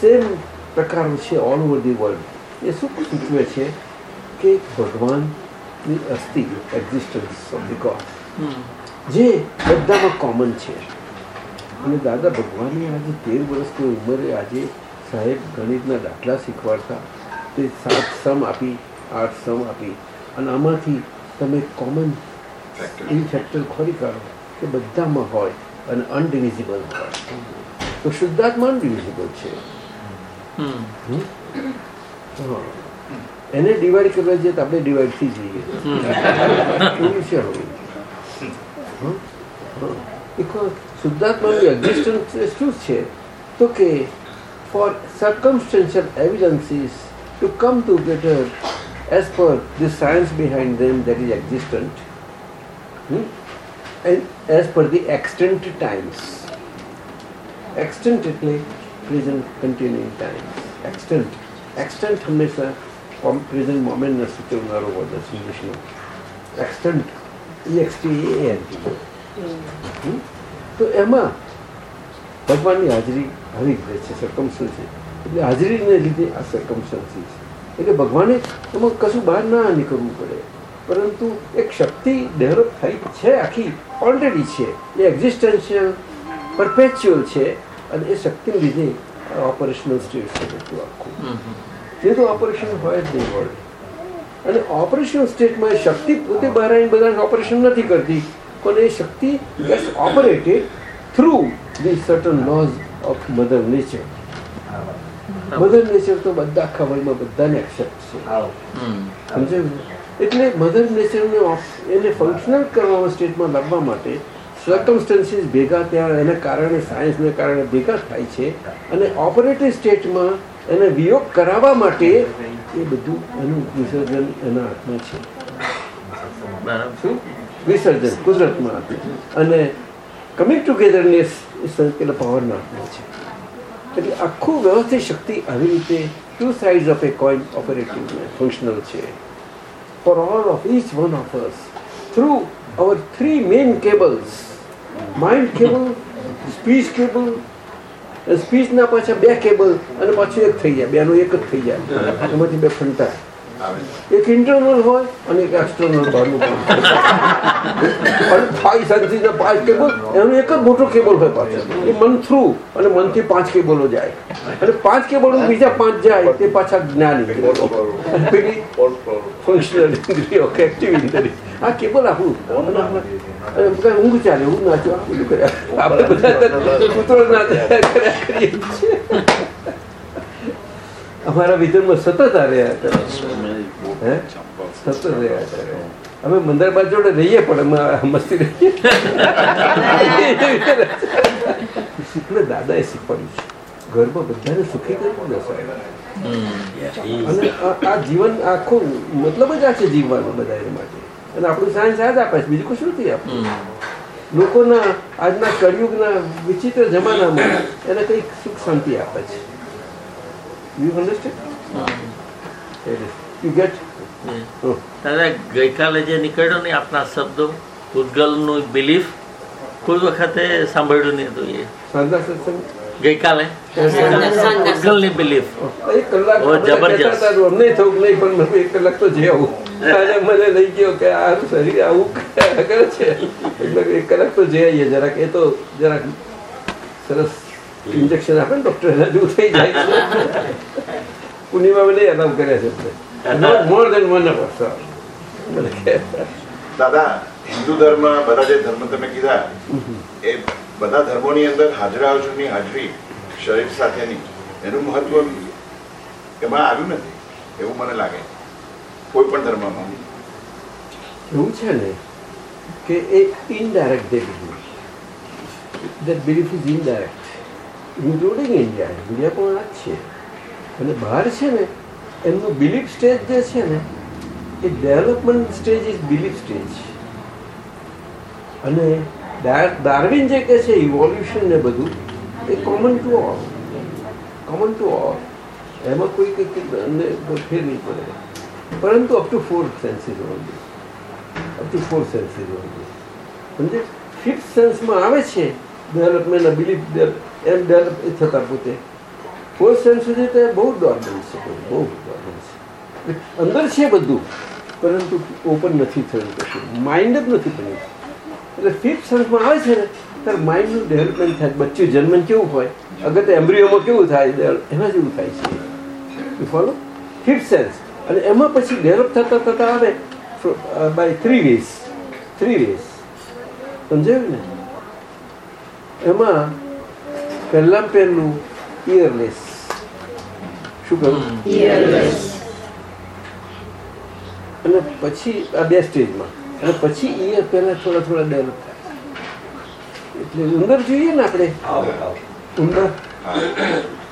સેમ પ્રકારનું છે ઓલ ઓવર ધી વર્લ્ડ એ શું સૂચવે છે કે ભગવાનની અસ્થિ એક્ઝિસ્ટન્સ ઓફ ધી ગોડ જે બધામાં કોમન છે. અને દાદા ભગવાનની આજે તેર વર્ષની ઉંમરે આજે સાહેબ ગણિતના દાખલા શીખવાડતા તે સાત સમ આપી આઠ સમ આપી અને આમાંથી તમે કોમન ઇન્ફેક્ટર ફેક્ટર ખોરી કાઢો કે બધામાં હોય અને અનડિવિઝિબલ હોય. તો શુદ્ધાત્મા અનડિવિઝિબલ છે. એને ડિવાઈડ કરવા જઈએ તો આપણે ડિવાઈડ થઈ જઈએ. એવું છે હવે બિકોઝ શુદ્ધાત્માનું એક્ઝિસ્ટન્સ શું છે? તો કે for circumstantial to come to together as per the science behind them that is existent hmm? and as per the extent times extent એટલે present continuing time extent extent હંમેશા પ્રેઝન્ટ મોમેન્ટને સૂચવનારો word છે ઇંગ્લિશનો એક્સટન્ટ ઈએક્સટી એ એન તો એમાં ભગવાનની હાજરી જ રહે છે સરકમસ્ટન્સીસ એટલે હાજરીને લીધે આ સરકમસ્ટન્સીસ એટલે ભગવાને એમાં કશું બહાર ના નીકળવું પડે. પરંતુ એક શક્તિ ડેવલપ થઈ છે આખી ઓલરેડી છે. એ એક્ઝિસ્ટન્શિયલ પરપેચ્યુઅલ છે અને એ શક્તિને લીધે ઓપરેશનલ સ્ટેટ છે બધું આખું. તે તો ઓપરેશન હોય જ નહીં વર્લ્ડ અને ઓપરેશનલ સ્ટેટમાં એ શક્તિ પોતે બહાર આવીને બધા ઓપરેશન નથી કરતી. પણ એ શક્તિ gets operated through the certain laws of mother nature mother nature તો બધા ખબરમાં બધાને એક્સેપ્ટ છે. સમજાયું એટલે મધર નેચરને એને ફંક્શનલ કરવામાં સ્ટેટમાં લાવવા માટે સર્કમસ્ટન્સીસ ભેગા ત્યાં એને કારણે સાયન્સને કારણે ભેગા થાય છે અને ઓપરેટિવ સ્ટેટમાં એને વિયોગ કરાવવા માટે એ બધું એનું વિસર્જન એના હાથમાં છે. વિસર્જન કુદરતમાં. આપ્યું અને કમિંગ ટુગેધરનેસ એ પેલા પાવરના હાથમાં છે. એટલે આખું વ્યવસ્થિત શક્તિ આવી રીતે two sides of a coin operative functional છે for all of each one of us through our three main cables mind cable speech cable સ્પીચના પાછા બે કેબલ અને પાછું એક થઈ જાય, બેનું એક જ થઈ જાય. એમાંથી બે ફંટા. એક ઇન્ટરનલ હોય અને એક એક્સટર્નલ બહારનું અને ફાઈવ સાયન્સીસના પાંચ કેબલ, એનું એક જ મોટો કેબલ હોય પાછળ એ મન થ્રુ અને મનથી પાંચ કેબલો જાય. અને પાંચ કેબલો બીજા પાંચ જાય, તે પાછા જ્ઞાન. પેલી ફંક્શનલ ઇન્દ્રિયો કે એક્ટિવ ઇન્દ્રિયો આ કેબલ આપણું. ઊંઘ ચાલે હું નાચો આપણે બધા સૂત્રો કૂતરો કર્યા કરીએ છીએ. અમારા વિધર્મ સતત આ રહ્યા કરે સતત રહ્યા હતા. અમે મંદરબાદ જોડે રહીએ પણ અમે મસ્તી રહીએ. એટલે દાદાએ શીખવાડ્યું છે. ઘરમાં બધાને સુખી કરવું અને આ- આ જીવન આખું મતલબ જ આ છે જીવવાનું બધા એના માટે. અને આપણું સાયન્સ આ જ આપે છે. બીજું કશું નથી આપણું લોકોના આજના કળિયુગના વિચિત્ર જમાનામાં એને કંઈક સુખ શાંતિ આપે છે. You understand? You get? દાદા ગઈકાલે જે નીકળ્યો ને આપના શબ્દો ઉદગલનું બિલીફ કોઈ વખતે સાંભળ્યું નહીં હતું એ. ગઈકાલે? ઉદગલની બિલીફ એક કલાક જબરજસ્ત. અમને થયું નહીં પણ મને એક કલાક તો જે આવું. મને લઈ ગયો કે આ શરીર આવું કરે છે. એટલે એક કલાક તો જઈ આવીએ જરાક એ તો જરાક સરસ ઇન્જેક્શન આપે ને ડોક્ટર એના જેવું થઈ જાય. છે પૂર્ણિમા મને અલાવ કર્યા છે મોર દેન વન દાદા હિન્દુ ધર્મ બધા જે ધર્મ તમે કીધા એ બધા ધર્મોની અંદર હાજરા હાજરાઓની હાજરી? શરીર સાથેની. એનું મહત્વ એમાં આવ્યું નથી. એવું મને લાગે. કોઈ પણ ધર્મમાં. એવું છે ને કે એ indirect the belief is indirect including India India પણ આ જ છે. અને બહાર છે ને, એમનું બિલીફ સ્ટેજ જે છે ને, એ development stage is belief stage અને ડાર્વિન જે કહે છે ઇવોલ્યુશન ને બધું, એ common to all common to all એમાં કોઈ કંઈક ફેર નહીં પડે. પરંતુ up to four senses only up to four senses only સમજે? ફિફ્થ સેન્સમાં આવે છે ડેવલપમેન્ટ બિલીફ એમ ડેવલપ થતા પોતે. સેન્સ સુધી તો બહુ ડોર્મન્ટ છે બહુ ડોર્મન્ટ છે. અંદર છે બધું, પરંતુ ઓપન નથી થયું કશું. માઇન્ડ જ નથી બન્યું. એટલે ફિફ્થ સેન્સમાં આવે છે ને, ત્યારે માઇન્ડનું ડેવલપમેન્ટ થાય. બચ્ચું જન્મ કેવું હોય? અગર તો એમ્બ્રિયોમાં કેવું થાય? એના જેવું થાય છે. ફોલો ફિફ્થ સેન્સ અને એમાં પછી ડેવલપ થતા થતા આવે by three ways three ways સમજાયું ને? એમાં પહેલાં પહેલું ઇયરલેસ શું કહ્યું અને પછી આ બે સ્ટેજમાં. અને પછી ઇયર પહેલા થોડા થોડા ડેવલપ થાય. એટલે ઉંદર જોઈએ ને આપણે? ઉંદર?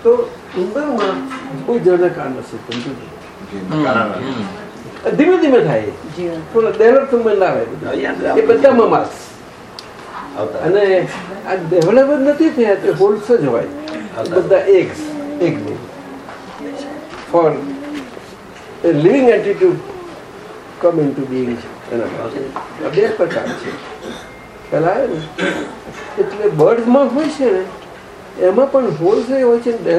તો ઉંદરમાં કોઈ જળના કાંડ નથી સમજુ ધીમે ધીમે થાય. થોડા ડેવલપ આવે લાવે. એ બધામાં માર્ક્સ અને આ ડેવલપ નથી થયા તે હોલ્સ જ હોય. બધા એક એક for a living attitude come into being એના બે પ્રકાર છે. ને એટલે બર્ડમાં હોય છે ને એમાં પણ હોલ્સ એ હોય છે ને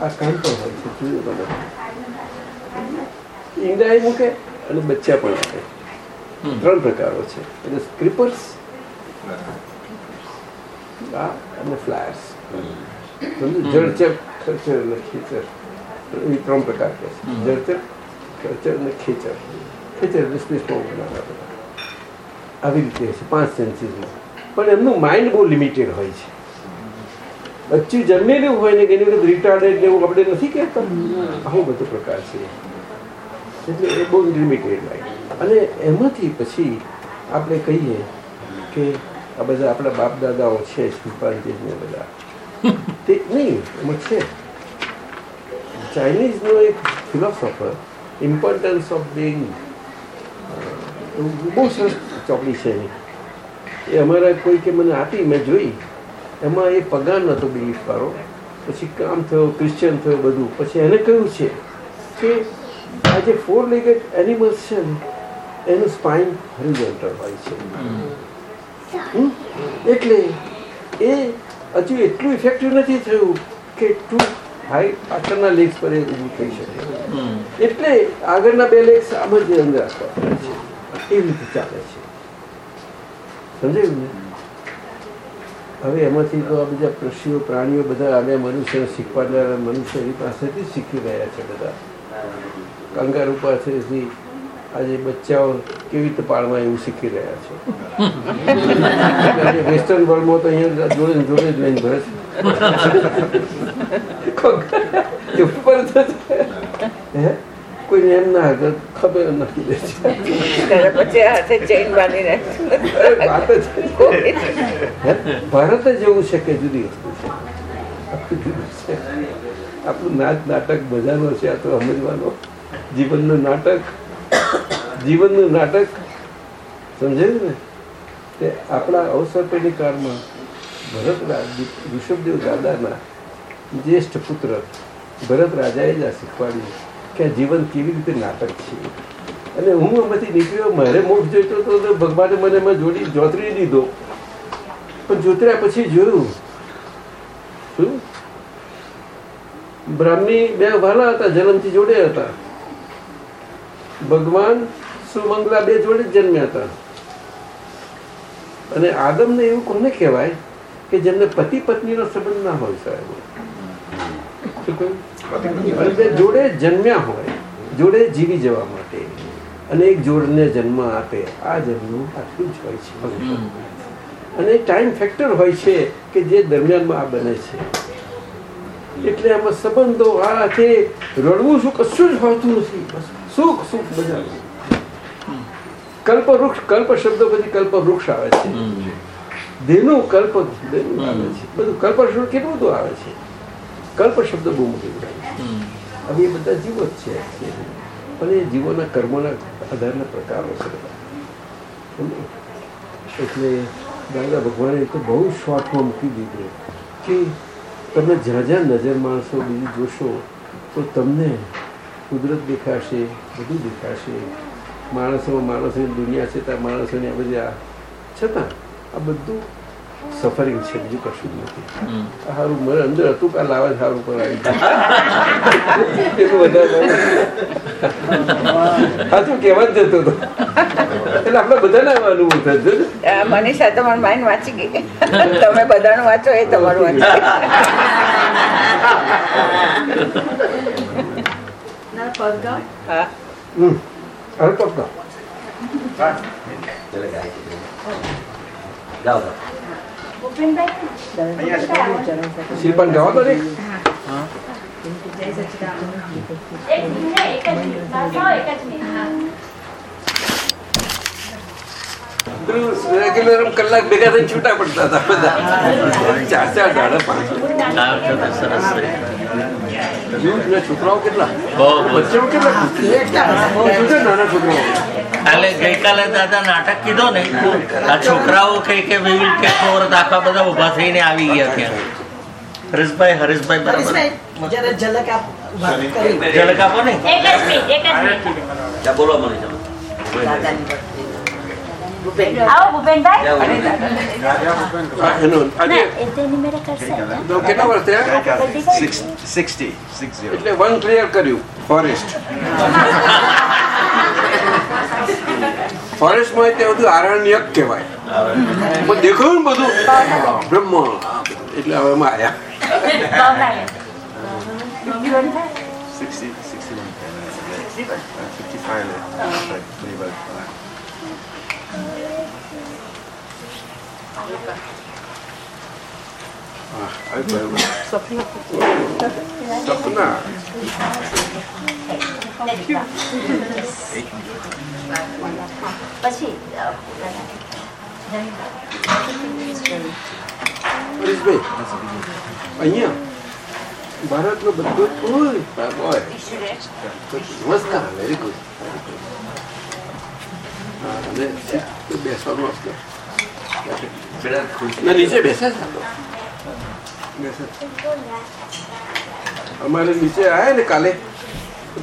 આ કામ પણ હોય છે જુદું તમે. ઈંડા એ મૂકે અને બચ્ચા પણ આપે. ત્રણ પ્રકારો છે. એટલે સ્ક્રીપર્સ આ અને ફ્લાયર્સ જળચર ખર્ચર અને ખેચર એ ત્રણ પ્રકાર કે જળચર ખરચર અને ખેચર ખેચર બધા આવી રીતે છે પાંચ સેન્સીસમાં પણ એમનું માઇન્ડ બહુ લિમિટેડ હોય છે બચ્ચું જન્મેલું હોય ને એની વખત રિટાર્ડેડ ને એવું આપણે નથી કહેતા આવો બધો પ્રકાર છે એટલે એ બહુ લિમિટેડ લાગે અને એમાંથી પછી આપણે કહીએ કે આ બધા આપણા બાપ દાદાઓ છે ચિંપાંજી ને બધા. તે નહીં, એમાં છે. ચાઇનીઝનો એક ફિલોસોફર ઇમ્પોર્ટન્સ ઓફ બિંગ બહુ સરસ ચોપડી છે એની. એ અમારા કોઈ કે મને આપી, મેં જોઈ. એમાં એ પગાર નહોતો બિલીફ કરો પછી કામ થયો ક્રિશ્ચિયન થયો બધું. પછી એને કહ્યું છે કે આ જે ફોર લેગેડ એનિમલ્સ છે ને, એનું સ્પાઇન હરિઝોન્ટલ હોય છે? એટલે એ હજુ એટલું ઇફેક્ટિવ નથી થયું કે ટુ હાઈ પાછળના લેગ્સ પર ઊભું થઈ શકે. એટલે આગળના બે લેગ્સ આમ જ અંદર રાખવા પડે છે. એવી રીતે ચાલે છે. સમજાયું ને? હવે એમાંથી તો આ બધા પશુઓ પ્રાણીઓ બધા આગળ મનુષ્ય શીખવાડનારા મનુષ્ય એની પાસેથી શીખી રહ્યા છે બધા. કંગારૂ પાસેથી આજે બચ્ચાઓ કેવી રીતે પાડવા એવું શીખી રહ્યા છે? વેસ્ટર્ન વર્લ્ડમાં તો અહીંયા જોડે જોડે જ લઈને ભરે છે? કોઈને એમ ના આગળ ખબર નાખી દે છે. ભારત જ એવું છે કે જુદી વસ્તુ છે. છે. આપણું નાચ નાટક બધાનો છે આ તો સમજવાનો જીવનનું નાટક. જીવનનું નાટક, સમજે ને? તે આપણા અવસર પેઢી કાળમાં ભરત ઋષભદેવ દાદાના જ્યેષ્ઠ પુત્ર ભરત રાજાએ જ શીખવાડ્યું કે જીવન કેવી રીતે નાટક છે. અને હું આમાંથી નીકળ્યો, મારે મોક્ષ જોઈતો તો ભગવાને મને એમાં જોડી જોતરી દીધો. પણ જોતર્યા પછી જોયું, શું? બ્રાહ્મી બે વાલા હતા, જન્મથી જોડે હતા. ભગવાન સુમંગલા બે જોડે જ જન્મ્યા હતા. અને આદમને એવું કોને કહેવાય કે જેમને પતિ પત્નીનો સંબંધ ના હોય સાહેબ? બે જોડે જન્મ્યા હોય જોડે જીવી જવા માટે. અને એક જોડને જન્મ આપે. આ જન્મનું આટલું જ હોય છે. અને ટાઈમ ફેક્ટર હોય છે કે જે દરમિયાનમાં આ બને છે. એટલે આમાં સંબંધો આ રડવું શું કશું જ હોતું નથી. બસ સુખ સુખ બધા. કલ્પ વૃક્ષ કલ્પ શબ્દો પછી કલ્પ વૃક્ષ આવે છે. દેનું કલ્પ દેનું આવે છે. બધું કલ્પ શબ્દ કેટલું બધું આવે છે. કલ્પ શબ્દ બહુ મોટી હવે એ બધા જીવો જ છે. પણ એ જીવોના કર્મોના આધારના પ્રકારો છે. એટલે દાદા ભગવાને તો બહુ શોર્ટમાં મૂકી દીધું. કે તમે જ્યાં જ્યાં નજર માણસો બીજી જોશો તો તમને કુદરત દેખાશે બધું દેખાશે. માણસો માણસોની દુનિયા છે ત્યાં માણસોની આ બધી છતાં આ બધું સફરિંગ છે બીજું કશું જ નથી. સારું મને અંદર હતું કે લાવે સારું પર આવી સાચું કહેવા જ જતો હતો. એટલે આપણે બધાને આવવાનું અનુભવ ને. મનીષા તમારું માઇન્ડ વાંચી ગઈ. તમે બધાનું વાંચો એ તમારું વાંચો હા હમ. હારું પકડો. શિલ્પાને જવા દો ને. પેલું રેગ્યુલર કલાક ભેગા થઈને છૂટા પડતા હતા બધા. ચાર ચાર દાડા પાંચ. આ વખતે સરસ છે. યુથના છોકરાઓ કેટલા? બહુ બહુ. બચ્ચાઓ કેટલા? ખુશ છે? શું છે નાના છોકરાઓ. કાલે ગઈકાલે દાદા નાટક કીધો ને આ છોકરાઓ કઈ કે over. આખા બધા ઊભા થઈને આવી ગયા ત્યાં. હરીશભાઈ હરેશભાઈ બરાબર. ઝલક આપ ઊભા ને. એક જ મિનિટ એક જ મિનિટ. બોલો મને તમે આવો ભૂપેનભાઈ. એટલે વન ક્લિયર કર્યું. ફોરેસ્ટ. ફોરેસ્ટમાં તે બધું આરણ્યક કહેવાય. પણ દેખાયું ને બધું? બ્રહ્મ. એટલે હવે એમાં આવ્યા sixty sixty one fifty five હા, આવી ગયું. સપના પછી હરીશભાઈ અહીંયા ભારતનો બધો ફૂલ બોય નમસ્કાર વેરી ગુડ અને સીધું બેસવાનું આપણે ના નીચે બેસે છે આ તો. બેસે. અમારે નીચે આયા ને કાલે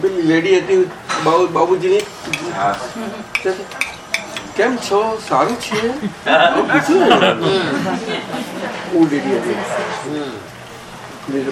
પેલી લેડી હતી બાબુ બાબુજીની કેમ છો સારું છે આવું પૂછ્યું ને. હું લેડી હતી નીચે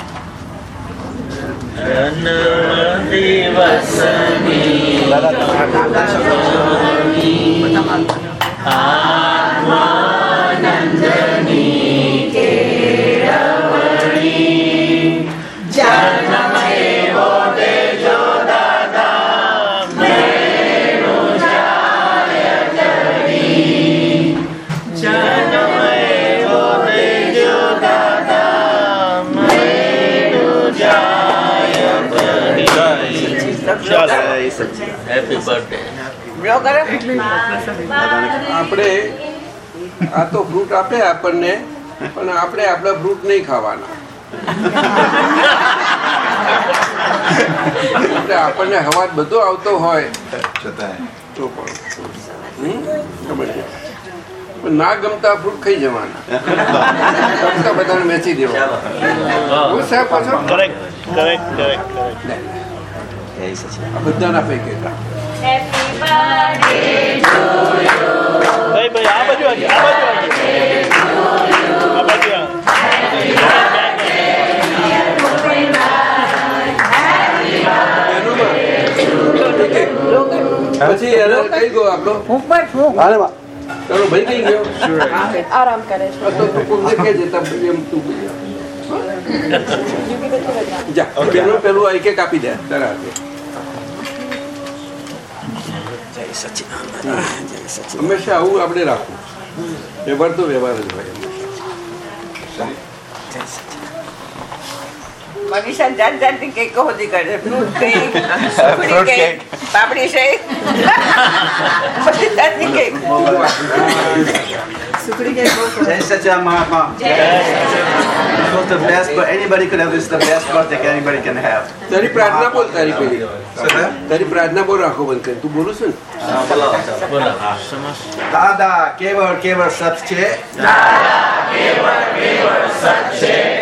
आत्मा હેપી બર્થડે આપણે આ તો ફ્રૂટ આપે આપણને પણ આપણે આપણા ફ્રૂટ નહીં ખાવાના. આપણને હવાજ બધો આવતો હોય. છતાંય તો પણ ખબર છે. ના ગમતા ફ્રૂટ ખાઈ જવાના. ગમતા બધાને વેચી દેવાના. બધાના પૈકી પછી એને કઈ ગયો આપણો હું પણ છું અરે વાહ તારો ભાઈ કઈ ગયો આરામ કરે છે તો તું કોને કે જે તમ એમ તું જા પેલું પેલું આઈ કે કાપી દે તારા હાથે હંમેશા આવું આપણે રાખવું. વ્યવહાર તો વ્યવહાર જ હોય. મનીષા જાત જાતની કેક હોતી કરે ફ્રૂટ કેક સુખડી કેક પાપડી શેક બધી જાતની cake Jai Satya Mahatma. It was the best, but anybody could have this. The best birthday anybody can have. તારી પ્રાર્થના બોલ તારી પેલી તારી પ્રાર્થના બોલ રાખો બંધ કરી તું બોલું છું ને દાદા કેવળ કેવળ સત છે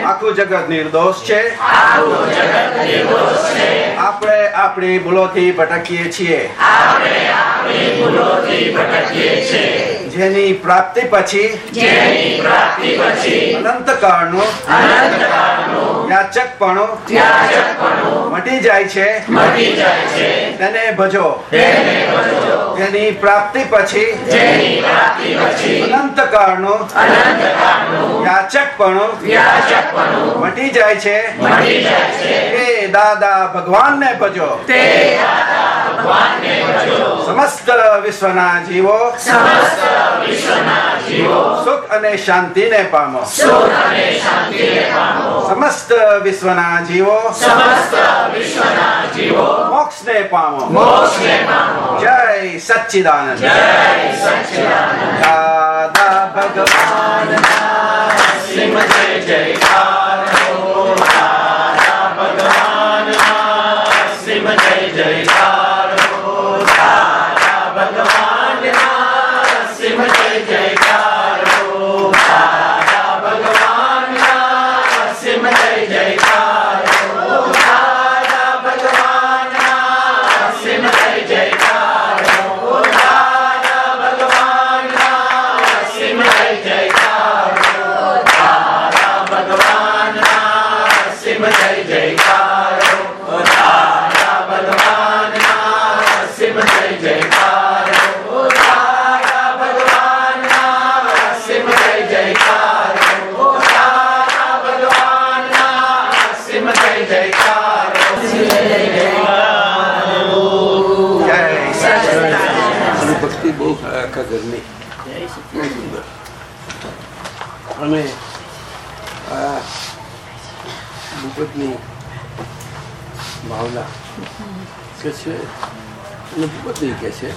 આખું જગત નિર્દોષ છે આપણે આપણી ભૂલોથી ભટકીએ છીએ જેની પ્રાપ્તિ પછી પ્રાપ્તિ પછી અનંત કાળનો અનંત યાચકપણો મટી જાય છે. તેને ભજો. તેને પ્રાપ્તિ પછી અનંત કાળનો યાચકપણો મટી જાય છે. તે દાદા ભગવાન ને ભજો. સમસ્ત વિશ્વના જીવો. સમસ્ત વિશ્વના સુખ અને શાંતિને પામો. સુખ અને શાંતિને પામો. સમસ્ત વિશ્વના જીવો. સમસ્ત વિશ્વના જીવો. મોક્ષને પામો. મોક્ષને પામો. જય સચ્ચિદાનંદ. જય સચ્ચિદાનંદ. દાદા ભગવાન. શ્રીમદે જયકાર ભૂપતની ભાવના કે છે એને ભૂપત કે છે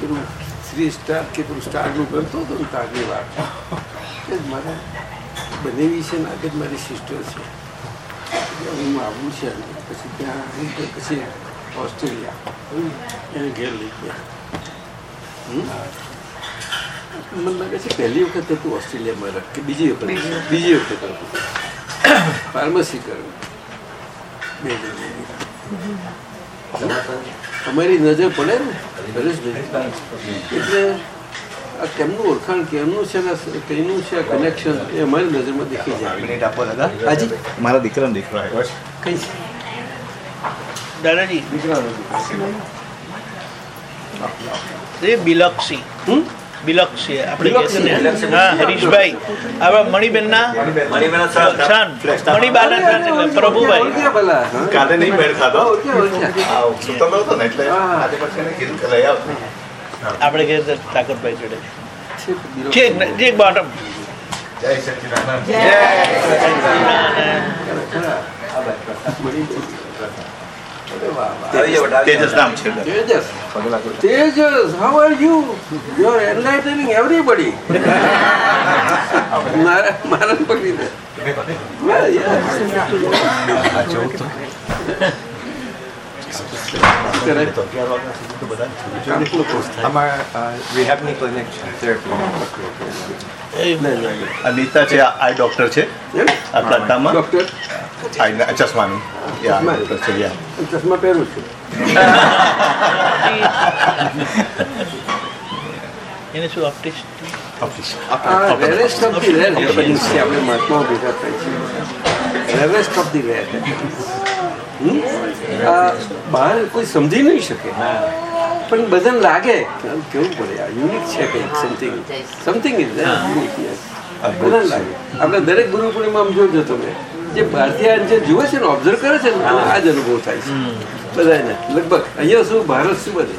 પેલું થ્રી સ્ટાર કે પેલું સ્ટારનું કરતો હતો ને તારની વાત. કે મારા બનેવી છે ને આગળ મારી સિસ્ટર છે. હું આવું છે પછી ત્યાં પછી ઓસ્ટ્રેલિયા. એને ઘેર લઈ ગયા? મને લાગે છે પહેલી વખત હતું ઓસ્ટ્રેલિયામાં રખ કે બીજી વખત. બીજી વખત હતું. ફાર્મસી કરવી બે અમારી નજર પડે ને એટલે આ કેમનું ઓળખાણ કેમનું છે ને કઈનું છે કનેક્શન એ અમારી નજરમાં દેખી જાય. મિનિટ આપો દાદા. હાજી. મારા દીકરાનો દીકરો આવ્યો છે. કઈ દાદાજી. દીકરાનો એ બિલક્ષી. બિલક્ષી આપણે છે ને હા હરીશભાઈ આપણા મણિબેનના મણિબેનના સન. મણિબાના પ્રભુભાઈ. ઓળખ્યા ભલા હા? કાલે નહીં મેળ ખાધો? ઓળખ્યા, ઓળખ્યા. ને એટલે આજે પછી કીધું કે લઈ આવ. આપણે કહે છે ઠાકોરભાઈ જોડે. છે બિલો- બોટમ જય સચિદાનંદ. Tejas Ram Chirda. Tejas. Tejas, how are you? You are enlightening everybody. Maran Pakdina. Well, yeah. Anita છે આઈ ડોક્ટર છે આ પ્લાન્ટામાં ડોક્ટર આઈ ચશ્માની ચશ્મા. પહેરું છું એને શું ઓપ્ટિસ્ટ office rarest of the rare આપણે મહાત્મા ભેગા થાય છે રેરેસ્ટ ઓફ ધી રેર આ બહાર કોઈ સમજી નહીં શકે. પણ બધાને લાગે કે આમ કેવું પડે આ યુનિક છે કંઈક સમથિંગ સમથિંગ ઇઝ બધાને લાગે. આપણે દરેક ગુરુ પૂર્ણિમા જોજો તમે. જે ભારતીય જે જુએ છે ને ઓબ્ઝર્વ કરે છે ને આ જ અનુભવ થાય છે. બધાને લગભગ અહીંયા શું ભારત શું બધે?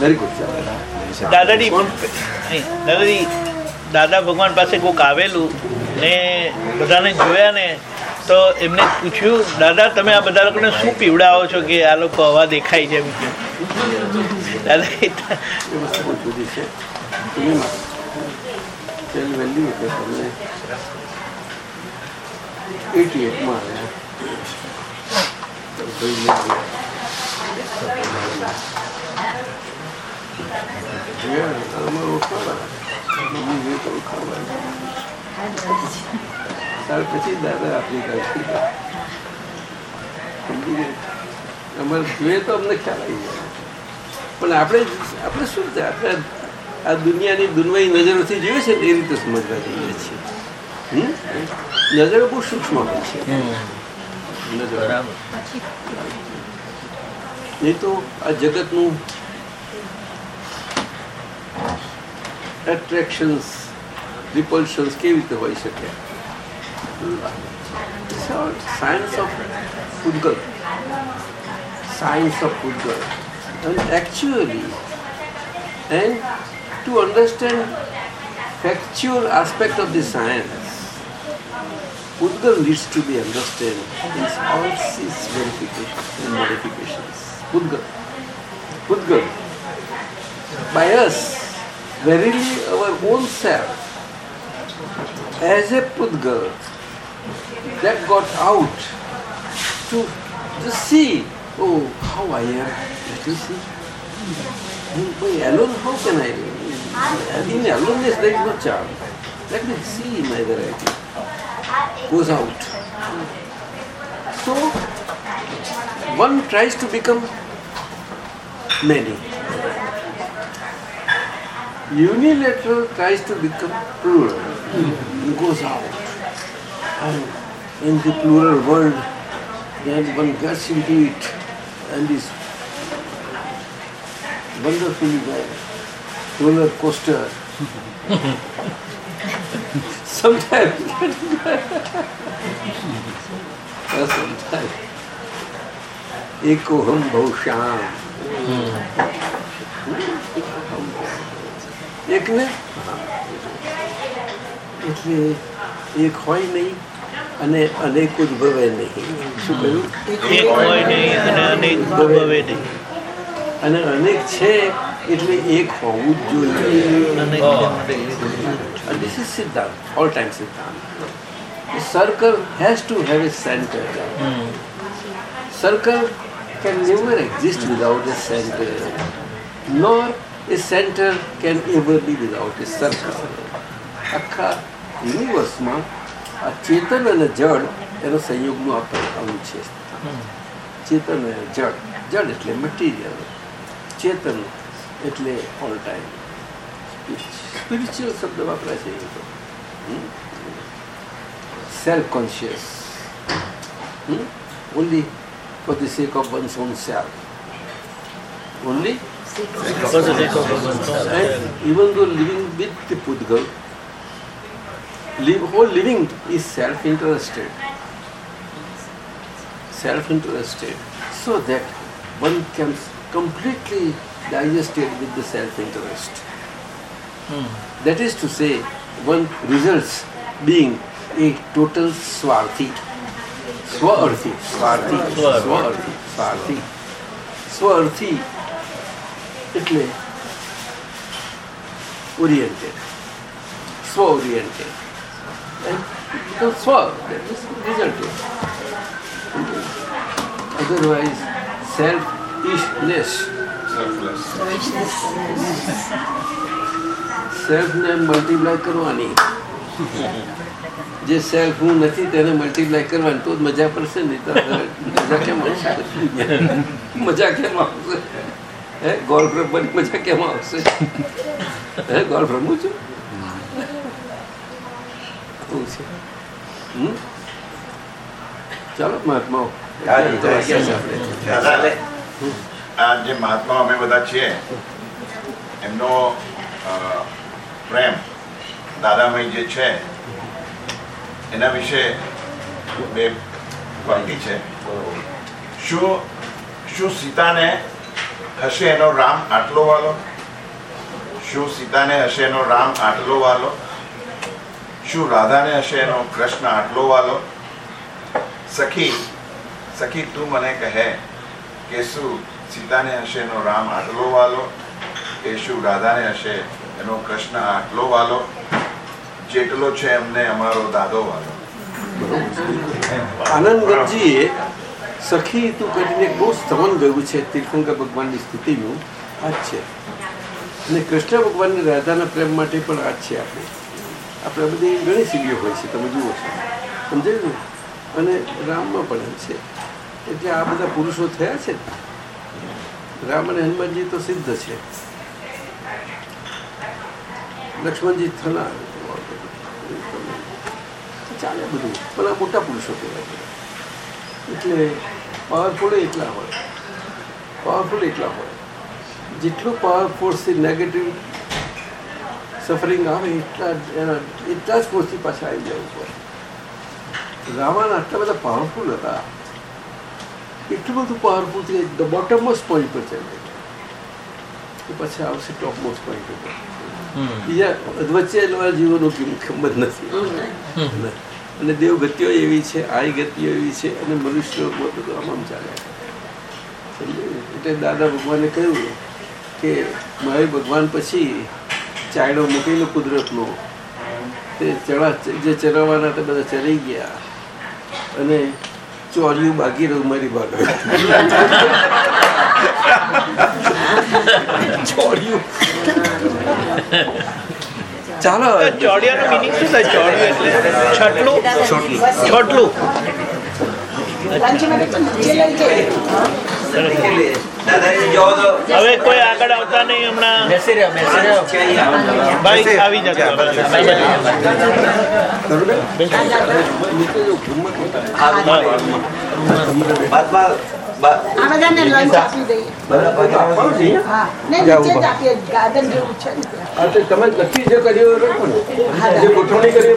વેરી ગુડ દાદાજી દાદાજી દાદા ભગવાન પાસે કોઈક આવેલું ને બધાને જોયા ને તો એમને પૂછ્યું, દાદા, તમે આ બધા લોકોને શું પીવડાવો છો કે આ લોકો હવા દેખાય છે? દાદા વસ્તુ બહુ જુદી ત્યાર પછી દાદા આપણી કાઢી સમજી ગયા? અમારે જોઈએ તો અમને ખ્યાલ આવી જાય પણ આપણે આપણે શું છે? આપણે આ દુનિયાની દુનવાઈ નજરોથી જોઈએ છે ને એ રીતે સમજવા જઈએ છીએ? નજરો બહુ સૂક્ષ્મ હોય છે. નહીં તો આ જગતનું એટ્રેક્શન્સ રિપલ્શન્સ કેવી રીતે હોઈ શકે? So, science of Pudgal. Science of Pudgal. And actually, and to understand factual aspect of the science, Pudgal needs to be understood in all its verifications and modifications. Udgal. Udgal. By us, verily our own self, as a Pudgal, that got out to just see oh, how I am. Let me see. Boy, alone, how can I? In aloneness, there is no charm. Let me see my variety. Goes out. So, one tries to become many. Unilateral tries to become plural. Goes out. And in the plural world, that one gets into it and is wonderfully well. Roller coaster. sometimes. sometimes. એકોહમ બહુ શ્યામ એક ને એટલે એક હોય નહીં અને અનેક ઉદ્ભવે નહીં શું કહ્યું અને અનેક છે એટલે એક હોવું જ જોઈએ Siddhant, all time Siddhant. The circle has to have a center. Circle can never exist without a center, nor a center can ever be without a circle. આખા યુનિવર્સમાં આ ચેતન અને જળ એનો સંયોગનું આ અંગ છે. ચેતન અને જળ જળ એટલે મટીરિયલ ચેતન એટલે ઓલ ટાઈમ સ્પિરિચ્યુઅલ શબ્દ વાપરાય છે એ તો self conscious only for the sake of one's own self only even though living with the Pudgal, live, whole living is self-interested. Self-interested. So that one can completely digest it with the self-interest. That is to say, one results being a total swarthi. Swarthi. Swarthi. Swarthi. Swarthi. Swarthi. એટલે oriented સ્વ oriented સ્વ resulted otherwise self Selfless. સેલ્ફને multiply કરવાની. જે self હું નથી, તેને multiply કરવાની. તો જ મજા પડશે નહીં તો મજા કેમ આવશે? મજા કેમ આવશે? હે ગોલ્ફ રમવાની મજા કેમ આવશે? હે ગોલ્ફ રમું છું? આવું છે. ચાલો મહાત્માઓ. આ જે મહાત્મા અમે બધા છીએ એમનો પ્રેમ દાદામય જે છે એના વિશે બે પંક્તિ છે. શું શું સીતાને હશે એનો રામ આટલો વાલો? શું સીતાને હશે એનો રામ આટલો વાલો? શું રાધાને હશે એનો કૃષ્ણ આટલો વાલો? સખી સખી, તું મને કહે કે શું સીતાને હશે એનો રામ આટલો વાલો? કે શું રાધાને હશે એનો કૃષ્ણ આટલો વાલો? જેટલો છે એમને અમારો દાદો વાલો. આનંદગંજીએ સખી, તું કરીને બહુ સ્તવન ગયું છે તીર્થંકર ભગવાનની સ્થિતિનું આ છે. અને કૃષ્ણ ભગવાનની રાધાના પ્રેમ માટે પણ આ છે આપણે. આપણે બધી ઘણી સીડીઓ હોય છે, તમે જુઓ છો. સમજાયું અને રામમાં પણ એમ છે. એટલે આ બધા પુરુષો થયા છે રામ અને હનુમાનજી તો સિદ્ધ છે. લક્ષ્મણજી થના ચાલે બધું. પણ આ મોટા પુરુષો કહેવાય. એટલે પાવરફુલ એટલા હોય. પાવરફુલ એટલા હોય. જેટલું પાવરફોર્સથી નેગેટિવ સફરિંગ આવે એટલા જ એના એટલા જ કોષથી પાછા આવી જવું પડે રાવણ આટલા બધા પાવરફુલ હતા એટલું બધું પાવરફુલ થઈ ધ બોટમોસ્ટ પોઈન્ટ પર ચાલે તો પછી આવશે ટોપ મોસ્ટ પોઈન્ટ ઉપર બીજા વચ્ચે જીવોનો કિંમત નથી અને દેવ ગતિઓ એવી છે આઈ ગતિઓ એવી છે અને મનુષ્ય બધું આમ આમ ચાલે એટલે દાદા ભગવાને કહ્યું કે મારે ભગવાન પછી ચાયડો મૂકેલો કુદરતનો. તે ચણા જે ચરાવવાના તે બધા ચરી ગયા. અને ચોર્યું બાકી રહ્યું મારી બાજુ ચોર્યું ચાલો. ચોડિયાનો મિનિંગ શું થાય? ચોડિયું એટલે છટલું? છોટલું. હવે કોઈ આગળ આવતા નહીં હમણાં. ભાઈ આવી તમે નક્કી જે કર્યું જે ગોઠવણી કરી